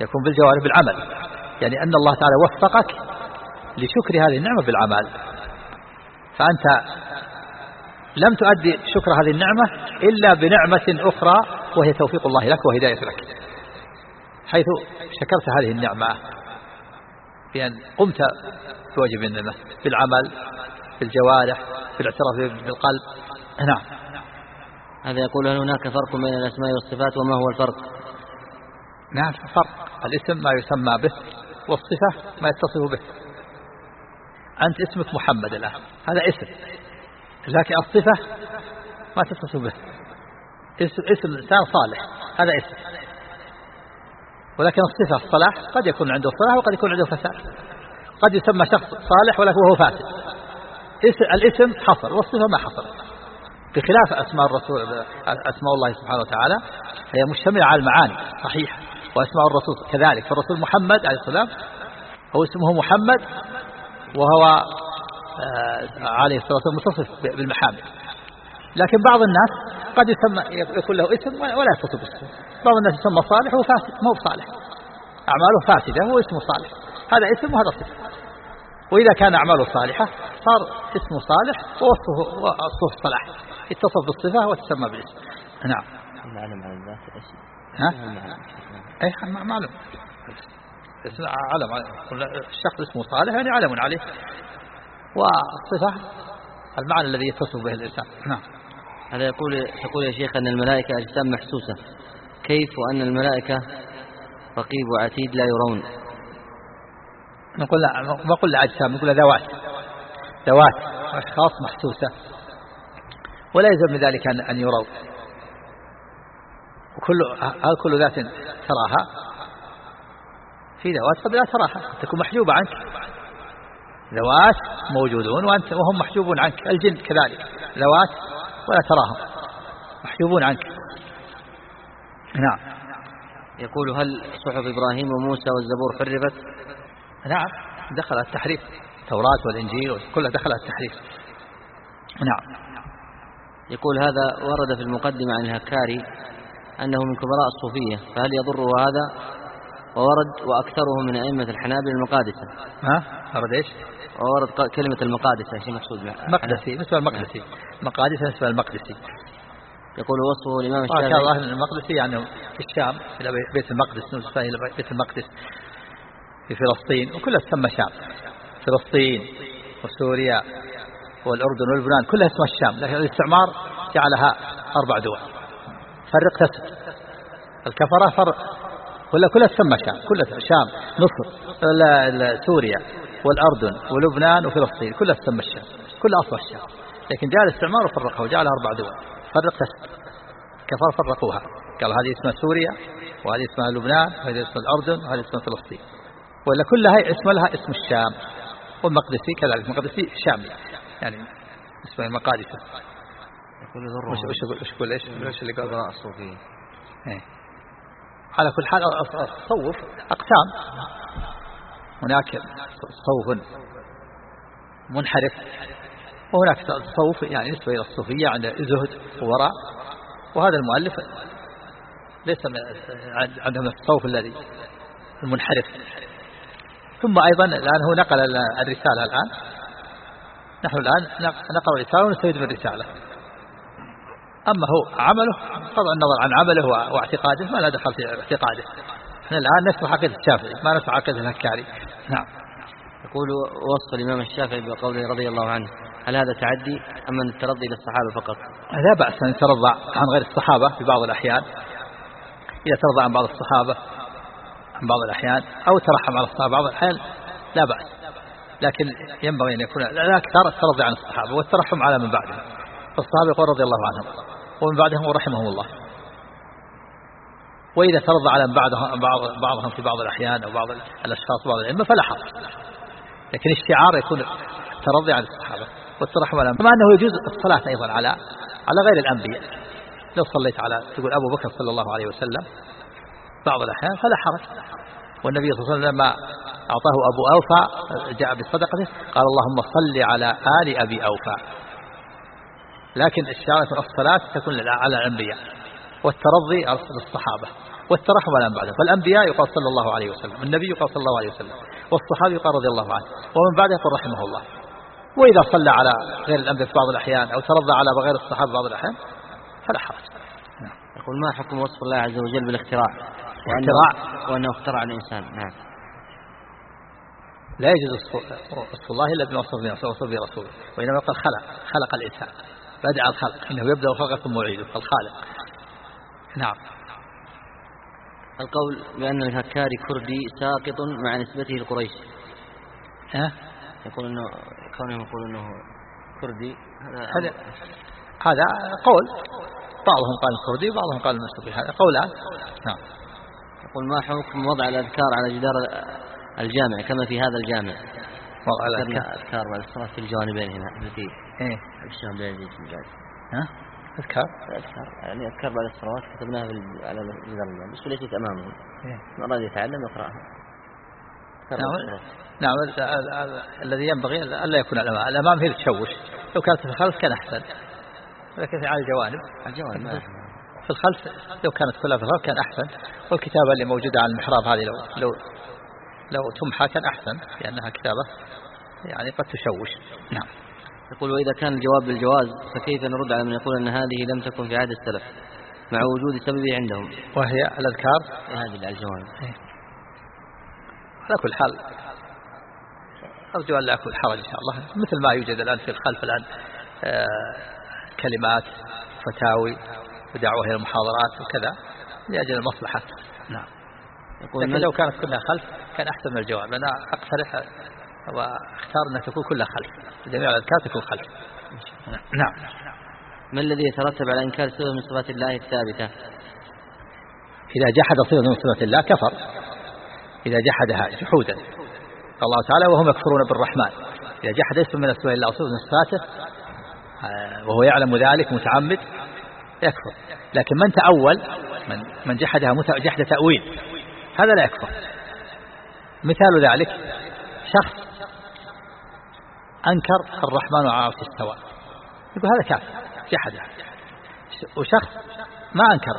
يكون بالجوارح بالعمل يعني أن الله تعالى وفقك لشكر هذه النعمة بالعمل فأنت لم تؤدي شكر هذه النعمة إلا بنعمة أخرى وهي توفيق الله لك وهداية لك. حيث شكرت هذه النعمة بأن قمت بواجب النعمة بالعمل بالجوارح بالاعتراف بالقلب نعم. هذا يقول هل هناك فرق بين الأسماء والصفات وما هو الفرق؟ نعم فرق. الاسم ما يسمى به والصفة ما يتصف به. أنت اسمك محمد الآن. هذا اسم. لكن الصفة ما تتصف به. اسم, اسم الإنسان صالح. هذا اسم. ولكن الصفة الصلاح قد يكون عنده صلاح وقد يكون عنده فساد. قد يسمى شخص صالح ولكن هو فاسد. الاسم حصر والصفة ما حصر بخلاف أسماء الرسول أسماء الله سبحانه وتعالى هي مشتملة على المعاني. صحيحة وأسماء الرسول كذلك. فالرسول محمد عليه السلام هو اسمه محمد وهو آه، عليه الصلاة والسلام متصف بالمحامد لكن بعض الناس قد يسمى يكون له اسم ولا يتصف باسمه بعض الناس يسمى صالح وهو فاسد ما هو صالح أعماله فاسدة هو اسمه صالح. هذا اسم وهذا صفة. وإذا كان أعماله صالحة صار اسمه صالح ووصفه وصفه الصلاح اتصف بالصفة وتسمى بالاسم. نعم. ها؟ أي معلوم. اسم علم الشخص اسمه صالح يعني علم عليه. والصفة المعنى الذي يتصف به الإنسان. نعم. هذا يقول تقول يا شيخ أن الملائكة أجسام محسوسة. كيف وأن الملائكة رقيب وعتيد لا يرون؟ نقول لا ما قلنا أجسام نقول ذوات. ذوات أشخاص محسوسة. ولا يلزم من ذلك أن أن يروا وكل هل كل ذات تراها. في ذوات قد لا تراها. تكون محجوبة عنك. ذوات موجودون وأنت وهم محجوبون عنك. الجن كذلك. ذوات ولا تراهم. محجوبون عنك. نعم. يقول هل صحف إبراهيم وموسى والزبور حرفت؟ نعم. دخل التحريف. التوراة والإنجيل كلها دخل التحريف. نعم. يقول هذا ورد في المقدمة عن الهكاري أنه من كبراء الصوفية فهل يضره هذا وورد وأكثره من أئمة الحنابل المقادسة؟ ها؟ ورد إيش؟ وورد كلمة المقادسة إيش المقصود مقدسي مثل المقدسي مقادسة مثل المقدسي. يقول وصفه الإمام الشافعي. ما شاء الله المقدسي يعني في الشام إلى بيت المقدس نسبة إلى بيت المقدس. في فلسطين وكلها تسمى شام. فلسطين وسوريا والأردن ولبنان كلها اسمها الشام. لكن الاستعمار جعلها أربع دول. فرق تسد الكفرة فرق. ولا كلها تسمى شام كلها شام مصر سوريا والأردن ولبنان وفلسطين كلها تسمى الشام كلها أصل الشام لكن جاء الاستعمار وفرقها وجعلها أربع دول. فرق تسد كفر فرقوها. قال هذه اسمها سوريا وهذه اسمها لبنان وهذه اسمها الأردن وهذه اسمها فلسطين. ولا كلها اسم لها اسم الشام. والمقدسي كذلك المقدسي شامي. يعني اسمه المقادسة يضره وش وش وش يقول إيش إيش اللي قال الصوفية إيه. على كل حال التصوف أقسام. هناك تصوف منحرف وهناك تصوف يعني نسبة إلى الصوفية عند زهد ووراء. وهذا المؤلف ليس عندهم التصوف الذي المنحرف. ثم أيضا الآن هو نقل الرسالة الآن. نحن الآن نقرأ الرسالة ونستفيد من الرسالة. أما هو عمله طبعا النظر عن عمله واعتقاده ما لا دخل في اعتقاده. إحنا الآن نسمع عقيدة الشافعي ما نسمع عقيدة الهكاري نعم. يقول وصف الإمام الشافعي بقوله رضي الله عنه هل هذا تعدي أم أن الترضي للصحابة فقط؟ لا بأس أن يترضى عن غير الصحابة في بعض الأحيان. إذا ترضى عن بعض الصحابة عن بعض الأحيان أو ترحم على الصحابة بعض الأحيان لا بأس. لكن ينبغي أن يكون لا أكثر الترضي عن الصحابة والترحم على من بعدهم. فالصحابة يقول رضي الله عنهم. ومن بعدهم ورحمهم الله وإذا ترضى على بعضهم, بعض بعضهم في بعض الأحيان أو بعض الأشخاص بعض الأئمة فلا حرج. لكن الشعار يكون الترضي على الصحابة والترحم على كما أنه يجوز الصلاة أيضا على على غير الأنبياء. لو صليت على تقول أبو بكر صلى الله عليه وسلم بعض الأحيان فلا حرج. والنبي صلى الله عليه وسلم لما أعطاه أبو أوفى جاء بصدقته قال اللهم صل على آل أبي أوفى. لكن الشارة الصلاة تكون على الأنبياء والترضي للصحابة والترحم على من بعدهم. فالأنبياء يقال صلى الله عليه وسلم النبي يقال صلى الله عليه وسلم والصحابي يقال رضي الله عنه ومن بعده يقول رحمه الله. وإذا صلى على غير الأنبياء في بعض الأحيان أو ترضى على غير الصحابة بعض الأحيان فلا حرج. يقول ما حكم وصف الله عز وجل بالاختراع؟ اختراع وأنه اخترع الإنسان. نعم. لا يجوز وصف الله إلا بما وصف به رسوله وإنما قال خلق خلق الإنسان. بدع الخلق إنه يبدأ الخلق ثم يعيده الخالق. نعم. القول بأن الهكاري كردي ساقط مع نسبته لقريش. ها؟ يقول انه كونهم يقول إنه كردي هذا هذا قول. بعضهم قال كردي وبعضهم قال المسلمي هذا. قولان نعم. يقول ما حكم وضع الأذكار على جدار الجامع كما في هذا الجامع؟ وضع الأذكار. بعد الصلاة في الجوانبين هنا التي إيه. الجانبين ها؟ أذكار؟ أذكار. يعني أذكار بعد الصلوات كتبناها على جدار الجامع بس ليست أمامه إيه؟ من أراد يتعلم يقرأها. نعم. نعم. الذي ينبغي ألا يكون الأمام الأمام هي تشوش لو كانت في الخلف كان أحسن. لكن على الجوانب. الجوانب في الخلف لو كانت كلها في الخلف كان أحسن. والكتابة اللي موجودة على المحراب هذه لو لو لو تمحى كان أحسن. لأنها كتابة يعني قد تشوش. نعم. يقول وإذا كان الجواب بالجواز فكيف نرد على من يقول أن هذه لم تكن في عهد السلف مع وجود سببه عندهم؟ وهي الأذكار؟ هذه الجوانب إيه. على كل حال أرجو أن لا أكون حرج إن شاء الله. مثل ما يوجد الآن في الخلف الآن آه، كلمات فتاوي ودعوة إلى المحاضرات وكذا لأجل المصلحة. نعم. لكن لو كانت كلها خلف كان أحسن من الجواب أنا أقترح واختار أنها تكون كلها خلف. جميع الأذكار تكون خلف. نعم. ما الذي يترتب على إنكار صفة من صفات الله الثابتة؟ إذا جحد صفة من صفات الله كفر. إذا جحدها جحودا. الله تعالى وهم يكفرون بالرحمن. إذا جحد اسم من أسماء الله وصفة من صفاته آه، وهو يعلم ذلك متعمد يكفر. لكن من تأول من من جحدها جحد تأويل هذا لا يكفر. مثال ذلك شخص أنكر الرحمن على العرش استوى. يقول هذا كافر جحدها وشخص ما أنكر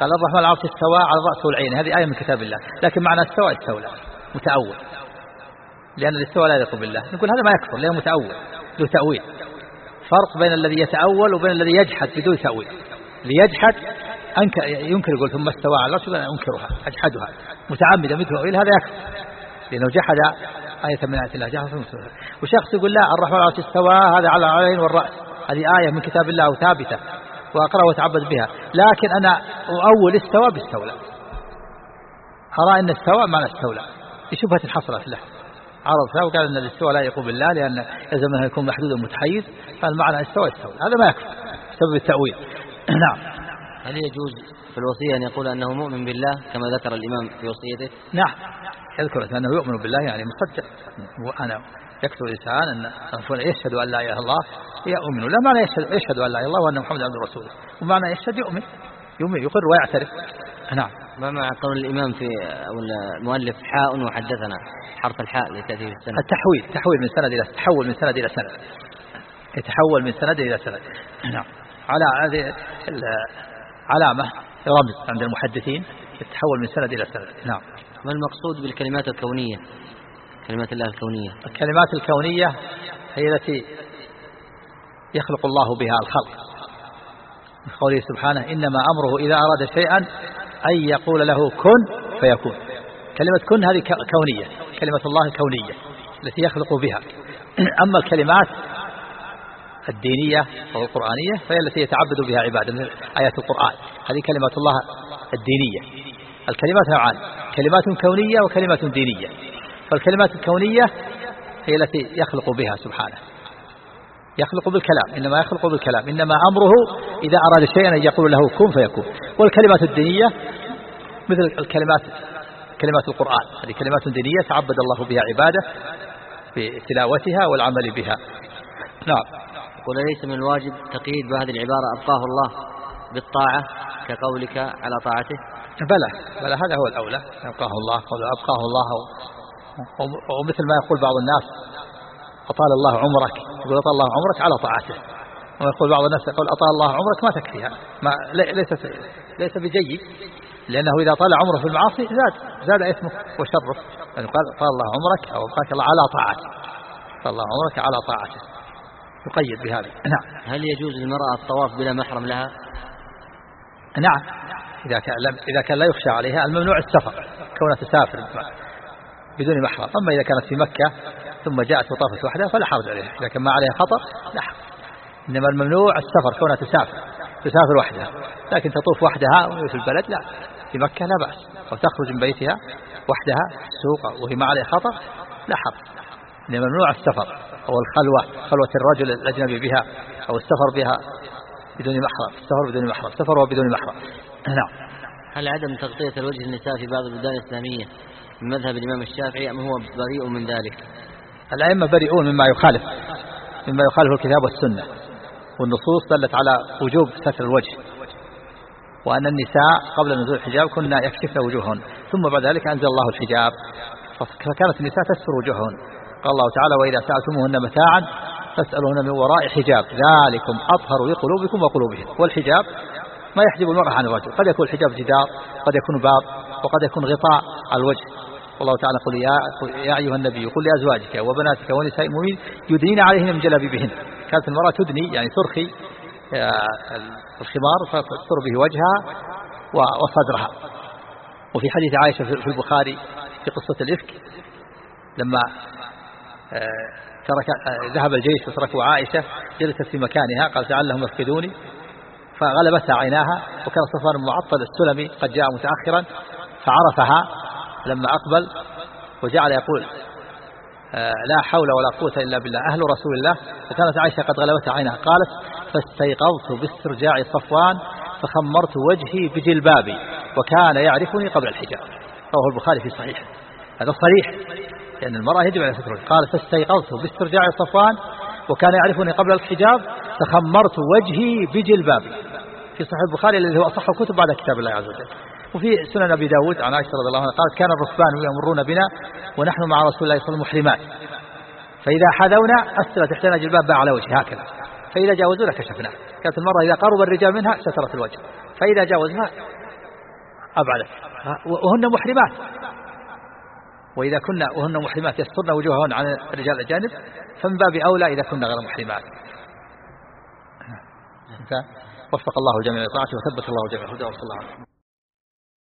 قال الرحمن على العرش استوى على الرأس والعين. هذه آية من كتاب الله. لكن معنى استوى استولى. متأول. لأن الاستواء لا يليق بالله. نقول هذا ما يكفر لأنه متأول له تأويل. فرق بين الذي يتأول وبين الذي يجحد بدون تأويل. ليجحد أنكر ينكر يقول ثم استوى على العرش أنكرها أجحدها. متعمدا مثل هذا يكفر. لأنه جحد آية من آيات الله جحد وشخص يقول لا الرحمن على العرش استوى هذا على العين والرأس. هذه آية من كتاب الله وثابتة وأقرأ وأتعبد بها. لكن أنا أول استوى باستولى. أرى أن استوى معنى استولى. شبهة حصلت له. عرض فيها وقال أن الاستواء لا يقوم بالله لأن يلزم أنه يكون محدودا متحيز فالمعنى استوى استوى هذا ما يكفي بسبب التأويل. نعم. هل يجوز في الوصية أن يقول أنه مؤمن بالله كما ذكر الإمام في وصيته؟ نعم. يذكر أنه يؤمن بالله يعني مصدق. وأنا يكتب الإنسان أن يشهد أن لا إله إلا الله يؤمن. لا معنى يشهد, يشهد أن لا إله إلا الله وأن محمد عبد رسوله ومعنى يشهد يؤمن. يؤمن يقر ويعترف. نعم. ما مع قول الإمام في أو المؤلف حاء وحدثنا؟ حرف الحاء اللي تأتي في السند. التحويل. تحويل من سند إلى تحول من سند إلى سند. يتحول من سند إلى سند. نعم. على هذه علامة رمز عند المحدثين. يتحول من سند إلى سند. نعم. ما المقصود بالكلمات الكونية؟ كلمات الله الكونية. الكلمات الكونية هي التي يخلق الله بها الخلق. قوله سبحانه إنما أمره إذا أراد شيئا أن يقول له كن فيكون. كلمة كن هذه كونية كلمة الله كونية التي يخلق بها. أما الكلمات الدينية أو القرآنية فهي التي يتعبد بها عباده مثل آيات القرآن. هذه كلمات الله الدينية. الكلمات نوعان. كلمات كونية وكلمات دينية. فالكلمات الكونية هي التي يخلق بها سبحانه. يخلق بالكلام إنما يخلق بالكلام. إنما أمره إذا أراد شيئا أن يقول له كن فيكون. والكلمات الدينية مثل الكلمات كلمات القرآن. هذه كلمات دينية تعبد الله بها عباده بتلاوتها والعمل بها. نعم. يقول ليس من الواجب تقييد بهذه العبارة أبقاه الله بالطاعة كقولك على طاعته؟ بلى بلى هذا هو الأولى. أبقاه الله أبقاه الله. ومثل ما يقول بعض الناس أطال الله عمرك يقول أطال الله عمرك على طاعته. ويقول بعض الناس يقول أطال الله عمرك ما تكفيها ما ليس ليس بجيد. لأنه إذا طال عمره في المعاصي زاد زاد إثمه وشره. يعني قال طال الله عمرك أو أبقاك الله على طاعته. طال الله عمرك على طاعته. يقيد بهذا نعم. هل يجوز للمرأة الطواف بلا محرم لها؟ نعم. إذا كان إذا كان لا يخشى عليها الممنوع السفر كونها تسافر بدون محرم. أما إذا كانت في مكة ثم جاءت وطافت وحدها فلا حرج عليها. إذا كان ما عليها خطر لا حرج. إنما الممنوع السفر كونها تسافر تسافر وحدها. لكن تطوف وحدها في البلد لا في مكة لا بأس. أو تخرج من بيتها وحدها السوق وهي ما عليها خطر لا حرج. إنما ممنوع السفر أو الخلوة خلوة الرجل الأجنبي بها أو السفر بها بدون محرم. السفر بدون محرم. السفر وبدون محرم. نعم هل عدم تغطية الوجه للنساء في بعض البلدان الإسلامية من مذهب الإمام الشافعي أم هو بريء من ذلك؟ الأئمة بريئون مما يخالف مما يخالف الكتاب والسنة والنصوص دلت على وجوب ستر الوجه وأن النساء قبل نزول الحجاب كنا يكشفن وجوههن ثم بعد ذلك أنزل الله الحجاب فكانت النساء تستر وجوههن قال الله تعالى وإذا سألتموهن متاعا فاسألوهن من وراء حجاب ذلكم أطهر لقلوبكم وقلوبهم والحجاب ما يحجب المرأة عن الرجل قد يكون الحجاب جدار قد يكون باب وقد يكون غطاء على الوجه. والله تعالى قل يا, يا أيها النبي قل لأزواجك وبناتك ونساء المؤمنين يدنين عليهن من جلابيبهن. كانت المرأة تدني يعني ترخي آه، الخمار فتستر به وجهها وصدرها. وفي حديث عائشة في البخاري في قصة الإفك لما آه، ترك آه، ذهب الجيش وتركوا عائشة جلست في مكانها قال لعلهم يفقدوني. فغلبتها عيناها وكان صفوان المعطل السلمي قد جاء متأخرا فعرفها لما أقبل وجعل يقول آه، لا حول ولا قوة إلا بالله أهل رسول الله فكانت عائشة قد غلبتها عينها قالت فاستيقظت باسترجاع صفوان فخمرت وجهي بجلبابي وكان يعرفني قبل الحجاب. رواه البخاري في صحيح هذا صريح لأن المرأة يجب على ستر قال فاستيقظت باسترجاع صفوان وكان يعرفني قبل الحجاب فخمرت وجهي بجلبابي في صحيح البخاري الذي هو أصح الكتب بعد كتاب الله عز وجل. وفي سنن أبي داود عن عائشة رضي الله عنها قالت كان الركبان يمرون بنا ونحن مع رسول الله صلى الله عليه محرمات. فإذا حذونا أسرت إحدانا جلبابها على وجهها هكذا. فإذا جاوزونا كشفنا. كانت المرأة إذا قرب الرجال منها سترت الوجه. فإذا جاوزها أبعدت وهن محرمات. وإذا كنا وهن محرمات يسترن وجوههن عن الرجال الأجانب فمن باب أولى إذا كنا غير محرمات. وفق الله الجميع لطاعته وثبت الله الجميع هدى وصلى الله عليه